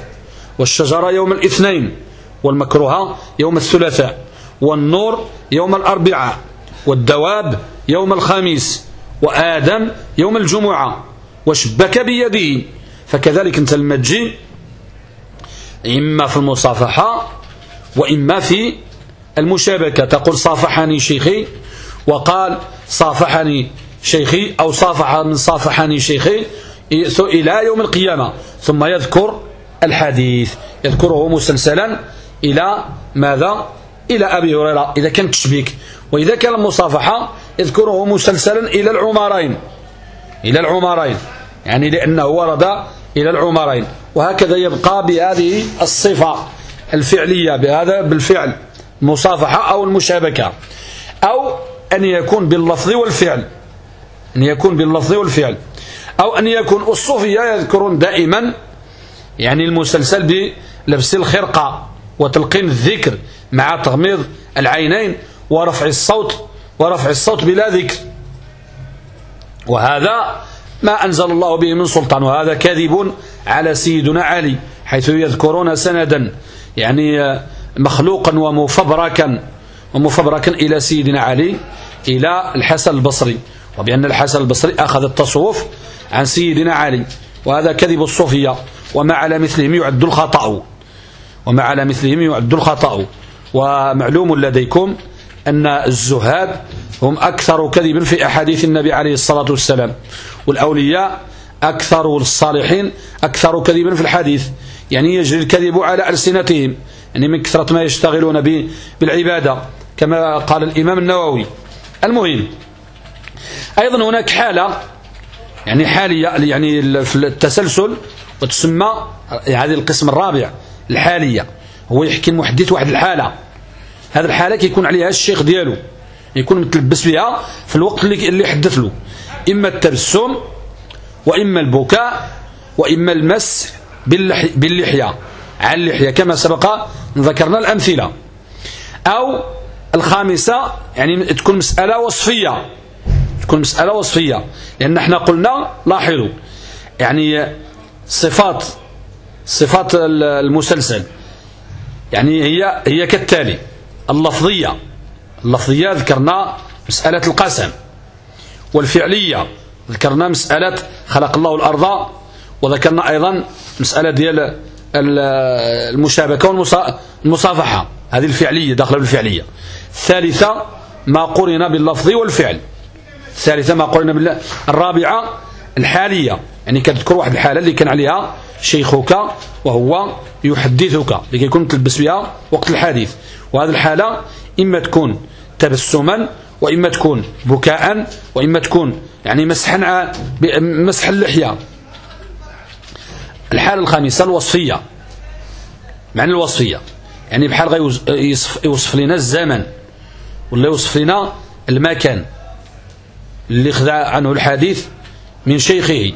والشجر يوم الاثنين والمكروه يوم الثلاثاء والنور يوم الأربعاء والدواب يوم الخميس وآدم يوم الجمعة وشبك بيده فكذلك انت المجي إما في المصافحة وإما في المشابكة. تقول صافحني شيخي وقال صافحني شيخي أو صافح من صافحني شيخي إلى يوم القيامة. ثم يذكر الحديث يذكره مسلسلا إلى ماذا؟ إلى أبي هريرة. إذا كان تشبيك. وإذا كان المصافحة يذكره مسلسلا إلى العمرين. إلى العمرين. يعني لأنه ورد إلى العمرين. وهكذا يبقى بهذه الصفة الفعلية بهذا بالفعل. مصافحة أو المشابكة. أو أن يكون باللفظ والفعل. أن يكون باللفظ والفعل. أو أن يكون الصوفية يذكرون دائما. يعني المسلسل بلبس الخرقة. وتلقين الذكر مع تغميض العينين ورفع الصوت ورفع الصوت بلا ذكر. وهذا ما أنزل الله به من سلطان وهذا كذب على سيدنا علي حيث يذكرون سندا يعني مخلوقا ومفبركا ومفبركا إلى سيدنا علي إلى الحسن البصري. وبأن الحسن البصري أخذ التصوف عن سيدنا علي وهذا كذب الصوفية وما على مثلهم يعد الخطأ. وما على مثلهم يعد الخطأ. ومعلوم لديكم أن الزهاد هم أكثر كذبا في أحاديث النبي عليه الصلاة والسلام. والأولياء أكثر الصالحين أكثر كذبا في الحديث. يعني يجري الكذب على ألسنتهم. يعني من كثرة ما يشتغلون بالعبادة. كما قال الإمام النووي. المهم أيضا هناك حالة يعني حالية يعني في التسلسل وتسمى هذه القسم الرابع. الحالية. هو يحكي المحدث واحد الحالة. هذه الحالة كيكون عليها الشيخ ديالو. يكون متلبس بها في الوقت اللي اللي حدث له. إما التبسم وإما البكاء وإما المس باللحية. على اللحية كما سبق ذكرنا الأمثلة. أو الخامسة يعني تكون مسألة وصفية. تكون مسألة وصفية. لأن إحنا قلنا لاحظوا يعني صفات صفات المسلسل. يعني هي هي كالتالي. اللفظية. اللفظية ذكرنا مسألة القسم. والفعلية ذكرنا مسألة خلق الله الأرض. وذكرنا أيضا مسألة ديال المشابكة والمصافحة هذه الفعلية داخله بالفعلية. الثالثة ما قرن باللفظ والفعل. الثالثة ما قرن بالله الرابعة الحالية. يعني كتذكر واحد الحالة اللي كان عليها شيخك وهو يحدثك لكي يكون تلبس بها وقت الحديث. وهذه الحالة إما تكون تبسما وإما تكون بكاء وإما تكون يعني مسحا مسح اللحية. الحالة الخامسة الوصفية. معنى الوصفية. يعني بحال غير يوصف لنا الزمن ولا يوصف لنا المكان. اللي خذا عنه الحديث من شيخه.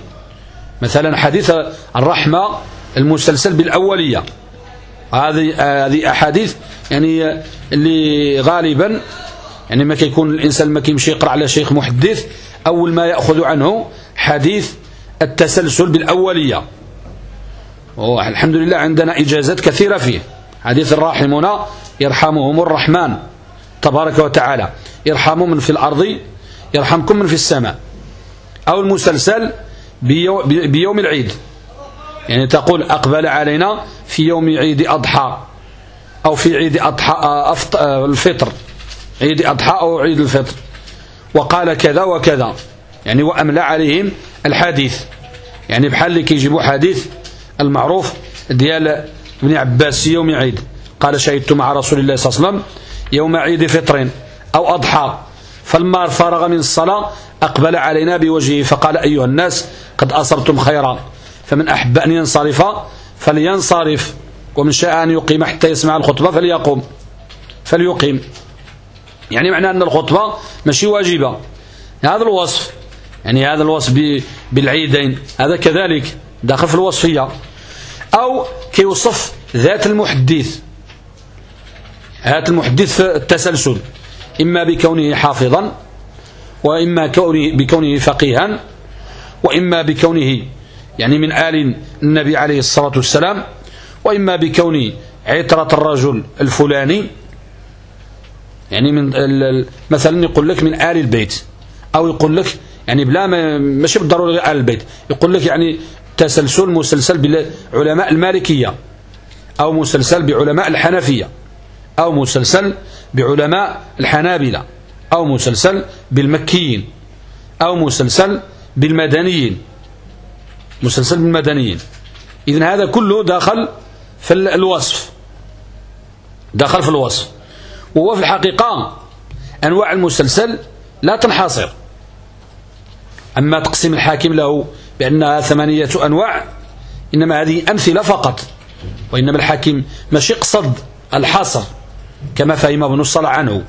مثلا حديث الرحمة المسلسل بالأولية. هذه هذه أحاديث يعني اللي غالبا يعني ما كيكون الإنسان ما كيمشي يقرأ على شيخ محدث أول ما يأخذ عنه حديث التسلسل بالأولية. الحمد لله عندنا إجازات كثيرة فيه. حديث الراحمون يرحمهم الرحمن تبارك وتعالى. يرحم من في الأرض يرحمكم من في السماء. أو المسلسل بيوم العيد. يعني تقول أقبل علينا في يوم عيد أضحى أو في عيد أضحى الفطر. عيد أضحى أو عيد الفطر. وقال كذا وكذا. يعني وأملى عليهم الحديث. يعني بحال اللي كيجيبوا حديث المعروف ديال ابن عباس يوم عيد. قال شهدت مع رسول الله صلى الله عليه وسلم يوم عيد فطر أو أضحى. فلما فرغ من الصلاة أقبل علينا بوجهه فقال أيها الناس قد أصرتم خيرا فمن أحب أن ينصرف فلينصرف ومن شاء أن يقيم حتى يسمع الخطبة فليقوم فليقيم. يعني معنى أن الخطبة ماشي واجبة. هذا الوصف يعني هذا الوصف بالعيدين هذا كذلك داخل في الوصفية. أو كيوصف ذات المحدث ذات المحدث في التسلسل إما بكونه حافظا وإما كونه بكونه فقيها وإما بكونه يعني من آل النبي عليه الصلاة والسلام وإما بكون عطرة الرجل الفلاني. يعني من مثلا يقول لك من آل البيت أو يقول لك يعني بلا ما ماشي بالضرورة آل البيت يقول لك يعني تسلسل مسلسل بعلماء المالكية أو مسلسل بعلماء الحنفية أو مسلسل بعلماء الحنابلة. أو مسلسل بالمكيين أو مسلسل بالمدنيين. مسلسل بالمدنيين. إذن هذا كله داخل في الوصف. داخل في الوصف. وهو في الحقيقة أنواع المسلسل لا تنحصر. أما تقسيم الحاكم له بأنها ثمانية أنواع إنما هذه أمثلة فقط. وإنما الحاكم مش يقصد الحصر كما فهم ابن الصلاة عنه.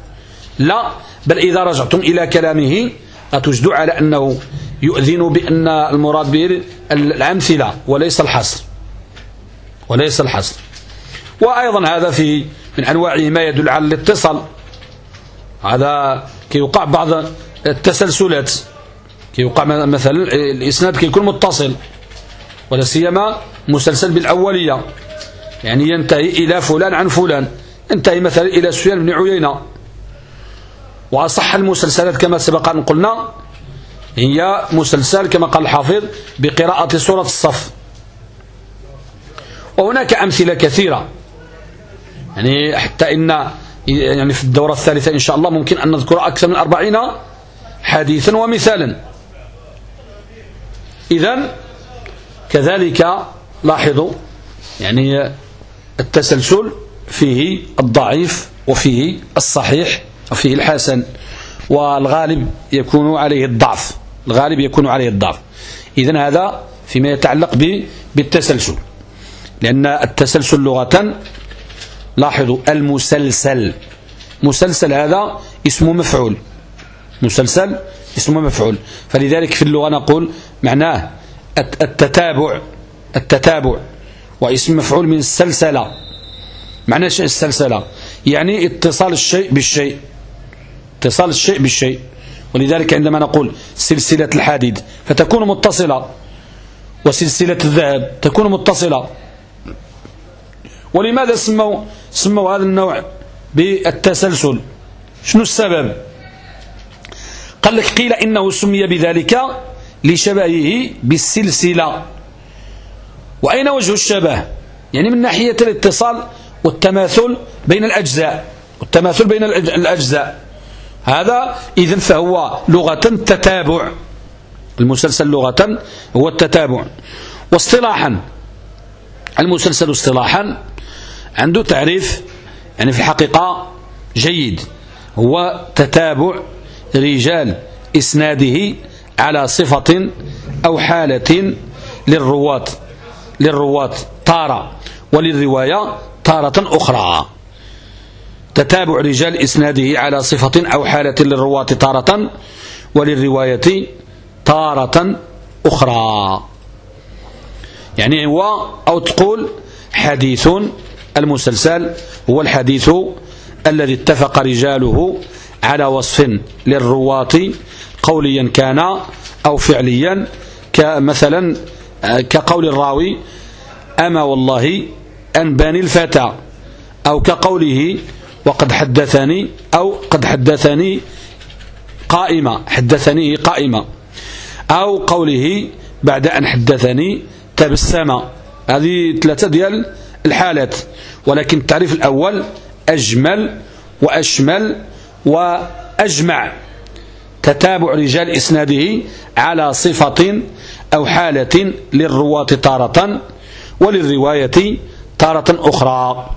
لا بل إذا رجعتم إلى كلامه أتجدوا على أنه يؤذن بأن المراد به الأمثلة وليس الحصر. وليس الحصر. وأيضا هذا في من أنواعه ما يدل على الاتصال. هذا كي يوقع بعض التسلسلات. كي يوقع مثلا الإسناد كي يكون متصل ولا سيما مسلسل بالأولية. يعني ينتهي إلى فلان عن فلان. ينتهي مثلا إلى سفيان بن عيينة. وأصح المسلسلات كما سبق أن قلنا هي مسلسل كما قال الحافظ بقراءة سورة الصف. وهناك أمثلة كثيرة. يعني حتى إن يعني في الدورة الثالثة إن شاء الله ممكن أن نذكر أكثر من أربعين حديثا ومثالا. إذا كذلك لاحظوا يعني التسلسل فيه الضعيف وفيه الصحيح. وفيه الحسن والغالب يكون عليه الضعف. الغالب يكون عليه الضعف. إذا هذا فيما يتعلق بالتسلسل. لأن التسلسل لغة لاحظوا المسلسل. مسلسل هذا اسم مفعول. مسلسل اسم مفعول. فلذلك في اللغة نقول معناه التتابع. التتابع. واسم مفعول من السلسلة معناه السلسلة؟ يعني اتصال الشيء بالشيء. اتصال الشيء بالشيء. ولذلك عندما نقول سلسلة الحديد فتكون متصلة. وسلسلة الذهب تكون متصلة. ولماذا سموا, سموا هذا النوع بالتسلسل؟ شنو السبب؟ قال لك قيل إنه سمي بذلك لشبهه بالسلسلة. وأين وجه الشبه؟ يعني من ناحية الاتصال والتماثل بين الأجزاء. والتماثل بين الأجزاء. هذا إذن فهو لغة تتابع. المسلسل لغة هو التتابع. واصطلاحا. المسلسل اصطلاحا عنده تعريف يعني في الحقيقة جيد. هو تتابع رجال إسناده على صفة أو حالة للرواة. للرواة طارة وللرواية تارة أخرى. تتابع رجال إسناده على صفة أو حالة للرواة تارة وللرواية تارة أخرى. يعني هو أو تقول حديث المسلسل هو الحديث الذي اتفق رجاله على وصف للرواة قوليا كان أو فعليا كمثلا كقول الراوي أما والله أنباني الفتى أو كقوله وقد حدثني أو قد حدثني قائمة حدثني قائمة. أو قوله بعد أن حدثني تبسم. هذه ثلاثة ديال الحالات. ولكن التعريف الأول أجمل وأشمل وأجمع. تتابع رجال إسناده على صفة أو حالة للرواة تارة وللرواية تارة أخرى.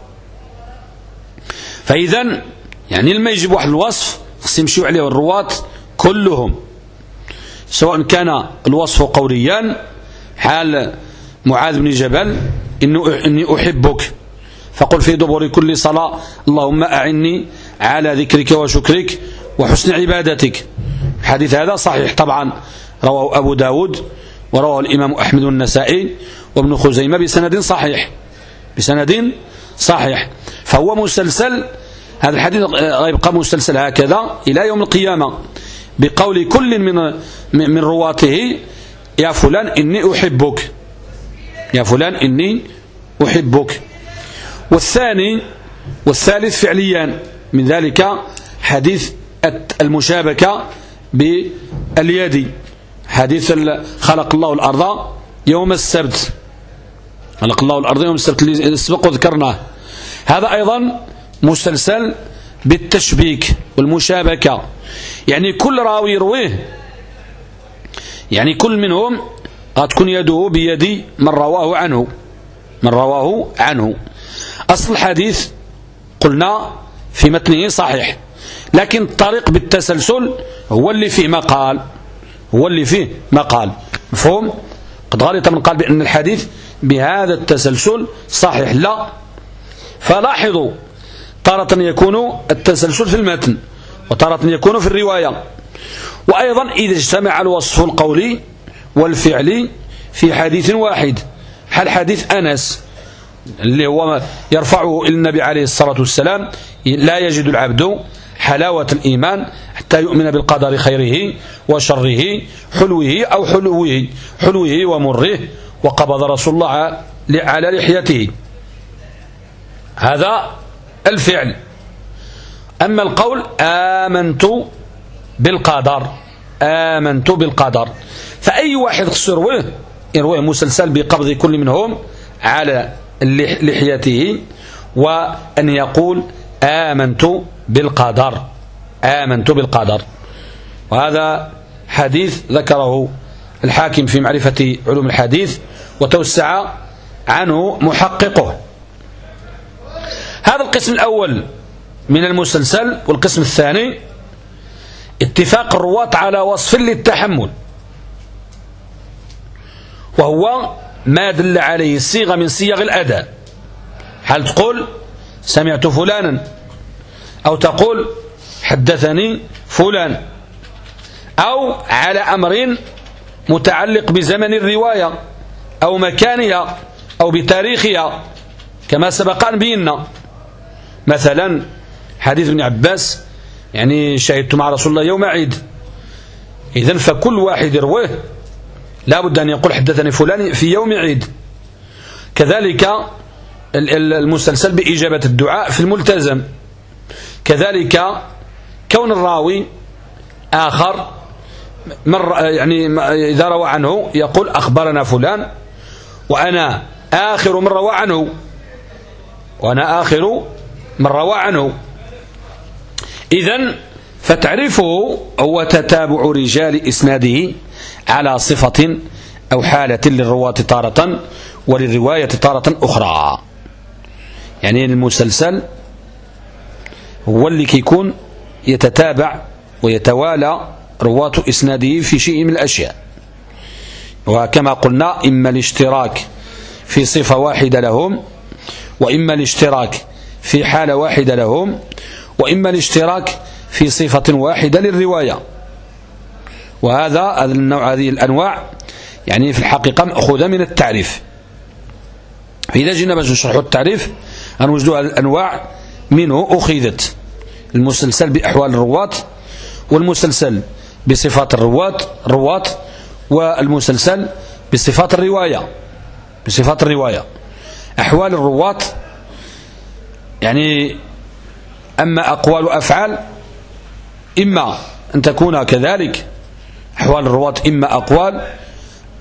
فإذا يعني لما يجيب واحد الوصف خص يمشيو عليه الرواة كلهم سواء كان الوصف قوليا حال معاذ بن جبل إني أحبك فقل في دبر كل صلاة اللهم أعني على ذكرك وشكرك وحسن عبادتك. الحديث هذا صحيح طبعا رواه أبو داود ورواه الإمام أحمد النسائي وابن خزيمة بسند صحيح بسند صحيح. فهو مسلسل هذا الحديث يبقى مسلسل هكذا إلى يوم القيامة بقول كل من من رواته يا فلان إني أحبك يا فلان إني أحبك. والثاني والثالث فعليان من ذلك حديث المشابكة باليد حديث خلق الله الأرض يوم السبت خلق الله الأرض يوم السبت اللي سبق وذكرناه. هذا أيضا مسلسل بالتشبيك والمشابكة. يعني كل راوي يرويه يعني كل منهم تكون يده بيد من رواه عنه من رواه عنه. أصل الحديث قلنا في متنه صحيح لكن الطريق بالتسلسل هو اللي فيه مقال هو اللي فيه مقال. مفهوم؟ قد غلط من قال بأن الحديث بهذا التسلسل صحيح. لا. فلاحظوا تارة يكون التسلسل في المتن وتارة يكون في الرواية. وأيضا إذا اجتمع الوصف القولي والفعلي في حديث واحد حال حديث أنس اللي هو يرفعه النبي عليه الصلاة والسلام لا يجد العبد حلاوة الإيمان حتى يؤمن بالقدر خيره وشره حلوة أو حلوة حلوة ومره وقبض رسول الله على لحيته. هذا الفعل. أما القول آمنت بالقدر آمنت بالقدر. فأي واحد خصو يرويه يرويه مسلسل بقبض كل منهم على لحيته وأن يقول آمنت بالقدر آمنت بالقدر. وهذا حديث ذكره الحاكم في معرفة علوم الحديث وتوسع عنه محققه. هذا القسم الأول من المسلسل والقسم الثاني اتفاق الرواة على وصف للتحمل وهو ما دل عليه الصيغة من صيغ الأداء. هل تقول سمعت فلانا؟ أو تقول حدثني فلان؟ أو على أمر متعلق بزمن الرواية أو مكانها أو بتاريخها كما سبق أن بينا. مثلا حديث ابن عباس يعني شهدت مع رسول الله يوم عيد. إذن فكل واحد يرويه. لا بد أن يقول حدثني فلان في يوم عيد. كذلك المسلسل بإجابة الدعاء في الملتزم. كذلك كون الراوي آخر مر يعني إذا روى عنه يقول أخبرنا فلان وأنا آخر من روى عنه. وأنا آخر من روى عنه. إذن فتعرفه هو تتابع رجال إسناده على صفة أو حالة للرواة طارة وللرواية طارة أخرى. يعني المسلسل هو اللي كيكون يتتابع ويتوالى رواة إسناده في شيء من الأشياء. وكما قلنا إما الاشتراك في صفة واحدة لهم وإما الاشتراك في حالة واحدة لهم وإما الاشتراك في صفة واحدة للرواية. وهذا النوع هذه الأنواع يعني في الحقيقة مأخوذة من التعريف. فإذا جينا باش نشرحوا التعريف غنوجدوا الأنواع منه أخذت المسلسل بأحوال الرواة والمسلسل بصفات الرواة الرواة والمسلسل بصفات الرواية. بصفات الرواية. أحوال الرواة يعني أما أقوال وأفعال إما أن تكون كذلك أحوال الرواة إما أقوال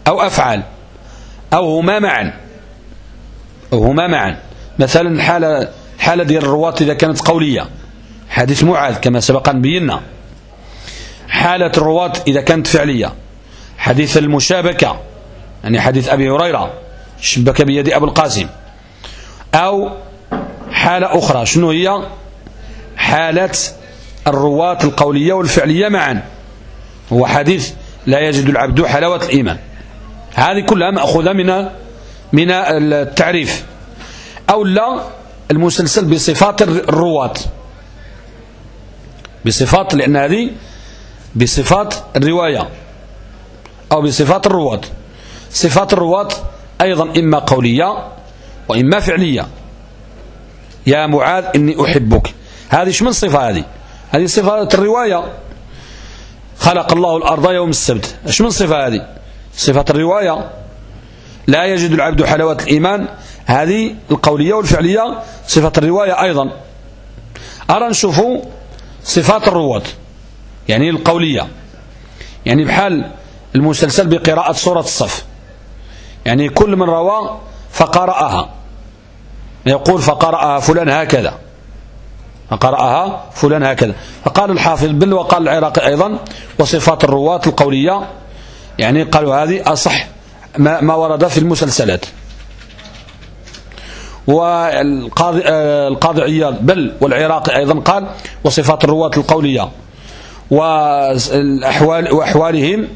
أو أفعال أو هما معا أو هما معا. مثلا الحالة حالة ديال الرواة إذا كانت قولية حديث معاذ كما سبق أن بينا. حالة الرواة إذا كانت فعلية حديث المشابكة يعني حديث أبي هريرة شبك بيد أبو القاسم أو حالة أخرى. شنو هي؟ حالة الرواة القولية والفعلية معا. هو حديث لا يجد العبد حلاوة الإيمان. هذه كلها مأخوذة من من التعريف. أو لا المسلسل بصفات الرواة. بصفات لأن هذه بصفات الرواية. أو بصفات الرواة. صفات الرواة أيضا إما قولية وإما فعلية. يا معاذ إني أحبك. هذه من صفة هذه؟ هذه صفة الرواية. خلق الله الأرض يوم السبت. إيش من صفة هذه؟ صفة الرواية. لا يجد العبد حلاوة الإيمان. هذه القولية والفعلية صفة الرواية أيضا. أرى نشوفوا صفات الرواة يعني القولية. يعني بحال المسلسل بقراءة سورة الصف. يعني كل من روى فقرأها. يقول فقرأها فلان هكذا. فقرأها فلان هكذا. فقال الحافظ بل وقال العراقي أيضا وصفات الرواة القولية يعني قالوا هذه أصح ما, ما ورد في المسلسلات. والقاضي القاضي عياض بل والعراقي أيضا قال وصفات الرواة القولية. والأحوال وأحوالهم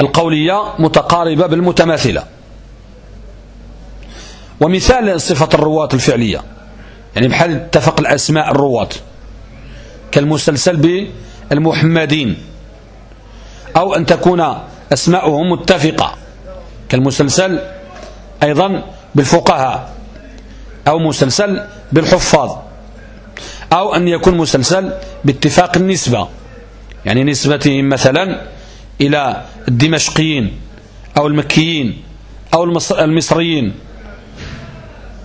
القولية متقاربة بالمتماثلة. ومثال صفة الرواة الفعلية. يعني بحال اتفق الأسماء الرواة. كالمسلسل بالمحمدين. أو أن تكون أسماؤهم متفقة. كالمسلسل أيضا بالفقهاء. أو مسلسل بالحفاظ. أو أن يكون مسلسل باتفاق النسبة. يعني نسبتهم مثلا إلى الدمشقيين أو المكيين أو المصريين.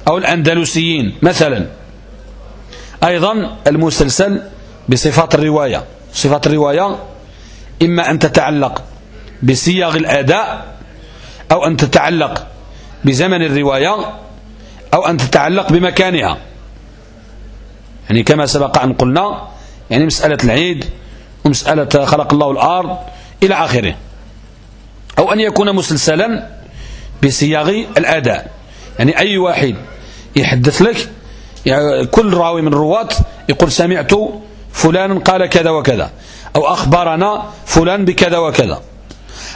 أو الأندلسيين مثلا. أيضا المسلسل بصفات الرواية. صفات الرواية إما أن تتعلق بصياغ الأداء أو أن تتعلق بزمن الرواية أو أن تتعلق بمكانها. يعني كما سبق أن قلنا يعني مسألة العيد ومسألة خلق الله الأرض إلى آخره. أو أن يكون مسلسلا بصياغ الأداء. يعني أي واحد يحدث لك. يعني كل راوي من الرواة يقول سمعت فلان قال كذا وكذا أو أخبرنا فلان بكذا وكذا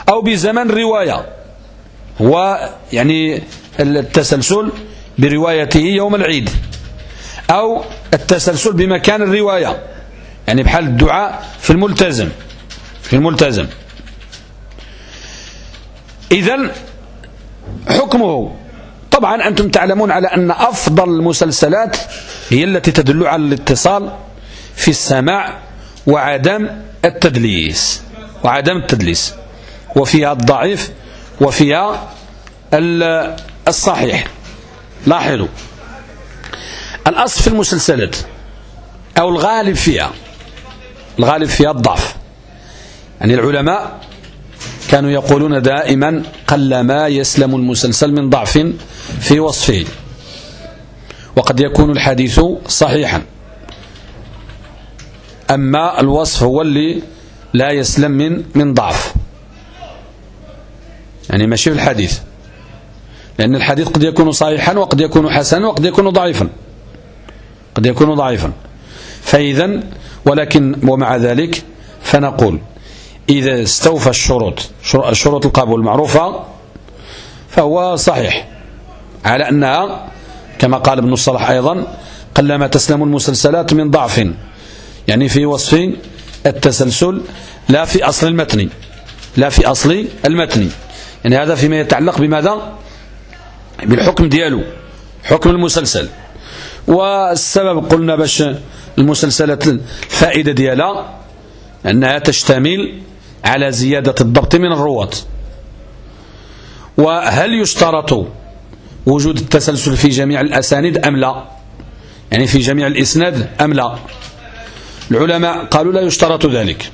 أو بزمن رواية. هو يعني التسلسل بروايته يوم العيد أو التسلسل بمكان الرواية. يعني بحال الدعاء في الملتزم في الملتزم. إذا حكمه طبعا أنتم تعلمون على أن أفضل المسلسلات هي التي تدل على الاتصال في السماع وعدم التدليس وعدم التدليس وفيها الضعيف وفيها الصحيح. لاحظوا. الأصل في المسلسلات أو الغالب فيها الغالب فيها الضعف. يعني العلماء كانوا يقولون دائما قلما يسلم المسلسل من ضعف في وصفه. وقد يكون الحديث صحيحا. أما الوصف هو اللي لا يسلم من من ضعف. يعني ماشي في الحديث. لأن الحديث قد يكون صحيحا وقد يكون حسنا وقد يكون ضعيفا. قد يكون ضعيفا. فإذا ولكن ومع ذلك فنقول إذا استوفى الشروط شروط القبول المعروفة فهو صحيح. على أنها كما قال ابن الصلاح أيضا قلما تسلم المسلسلات من ضعف يعني في وصف التسلسل لا في أصل المتن لا في أصل المتن. يعني هذا فيما يتعلق بماذا؟ بالحكم ديالو حكم المسلسل. والسبب قلنا باش المسلسلات الفائدة ديالها أنها تشتمل على زيادة الضبط من الرواة وهل يشترط وجود التسلسل في جميع الأسانيد أم لا؟ يعني في جميع الإسناد أم لا؟ العلماء قالوا لا يشترط ذلك.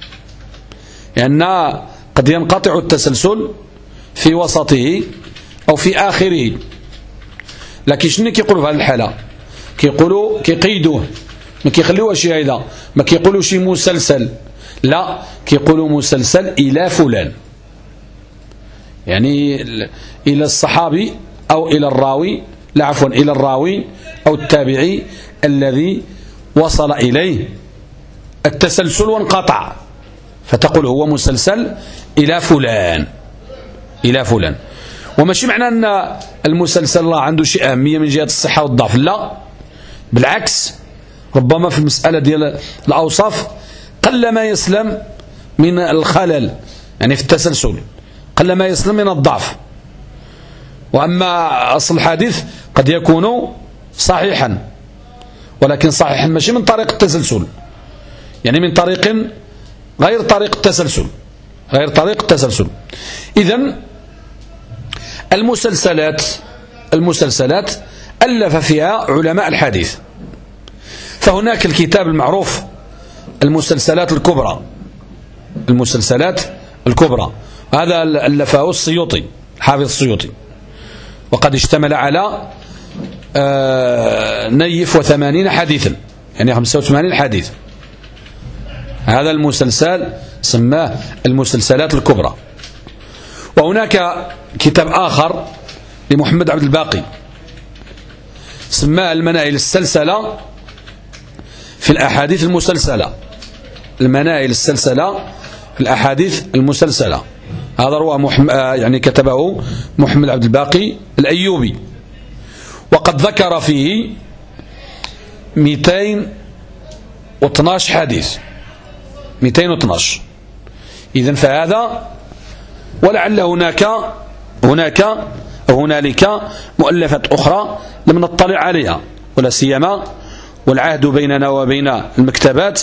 لأن قد ينقطع التسلسل في وسطه أو في آخره. لكن شنو كيقولوا في هذه الحالة؟ كيقولوا كيقيدوه. ما كيخليوهش هذا. ما كيقولوش مسلسل. لا كيقولوا مسلسل إلى فلان. يعني إلى الصحابي أو إلى الراوي لا عفوا إلى الراوي أو التابعي الذي وصل إليه. التسلسل وانقطع فتقول هو مسلسل إلى فلان إلى فلان. وماشي معنى أن المسلسل الله عنده شيء أهمية من جهة الصحة والضعف؟ لا. بالعكس ربما في المسألة ديال الأوصاف قل ما يسلم من الخلل يعني في التسلسل قل ما يسلم من الضعف. وأما أصل الحديث قد يكون صحيحا ولكن صحيحا ماشي من طريق التسلسل. يعني من طريق غير طريق التسلسل غير طريق التسلسل. إذن المسلسلات المسلسلات ألف فيها علماء الحديث. فهناك الكتاب المعروف المسلسلات الكبرى. المسلسلات الكبرى. هذا ألفه السيوطي حافظ السيوطي. وقد اشتمل على آه، نيف وثمانين حديثا. يعني خمسة وثمانين حديث. هذا المسلسل سماه المسلسلات الكبرى. وهناك كتاب آخر لمحمد عبد الباقي. سماه المناهل السلسلة في الأحاديث المسلسلة. المناهل السلسلة الأحاديث المسلسلة. هذا روى محمد آه، يعني كتبه محمد عبد الباقي الأيوبي. وقد ذكر فيه 212 حديث. 212 إذن فهذا ولعل هناك هناك هنالك مؤلفات أخرى لم نطلع عليها ولا سيما والعهد بيننا وبين المكتبات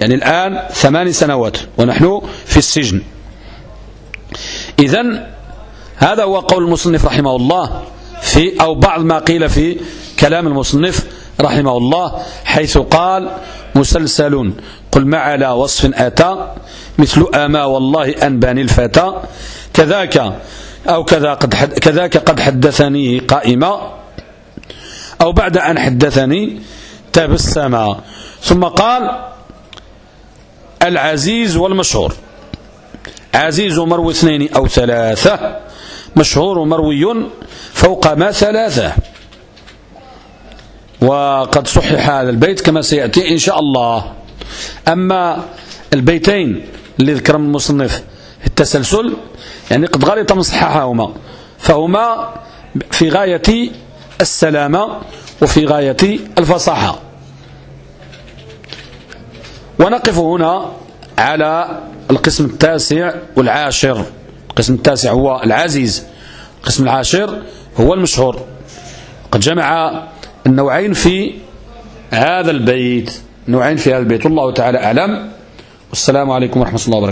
يعني الآن ثمان سنوات ونحن في السجن. إذن هذا هو قول المصنف رحمه الله في أو بعض ما قيل في كلام المصنف رحمه الله حيث قال مسلسل قل ما على وصف أتى مثل أما والله أنباني الفتى كذاك أو كذا قد حد كذاك قد حدثني قائما أو بعد أن حدثني تبسم ثم قال العزيز والمشهور. عزيز مروي اثنين أو ثلاثة. مشهور مروي فوق ما ثلاثة. وقد صحح هذا البيت كما سيأتي إن شاء الله. أما البيتين اللي ذكرهم المصنف التسلسل يعني قد غلط من صححهما فهما في غاية السلامة وفي غاية الفصاحة. ونقف هنا على القسم التاسع والعاشر. القسم التاسع هو العزيز. القسم العاشر هو المشهور. قد جمع النوعين في هذا البيت. نوعين في هذا البيت. والله تعالى أعلم. والسلام عليكم ورحمة الله وبركاته.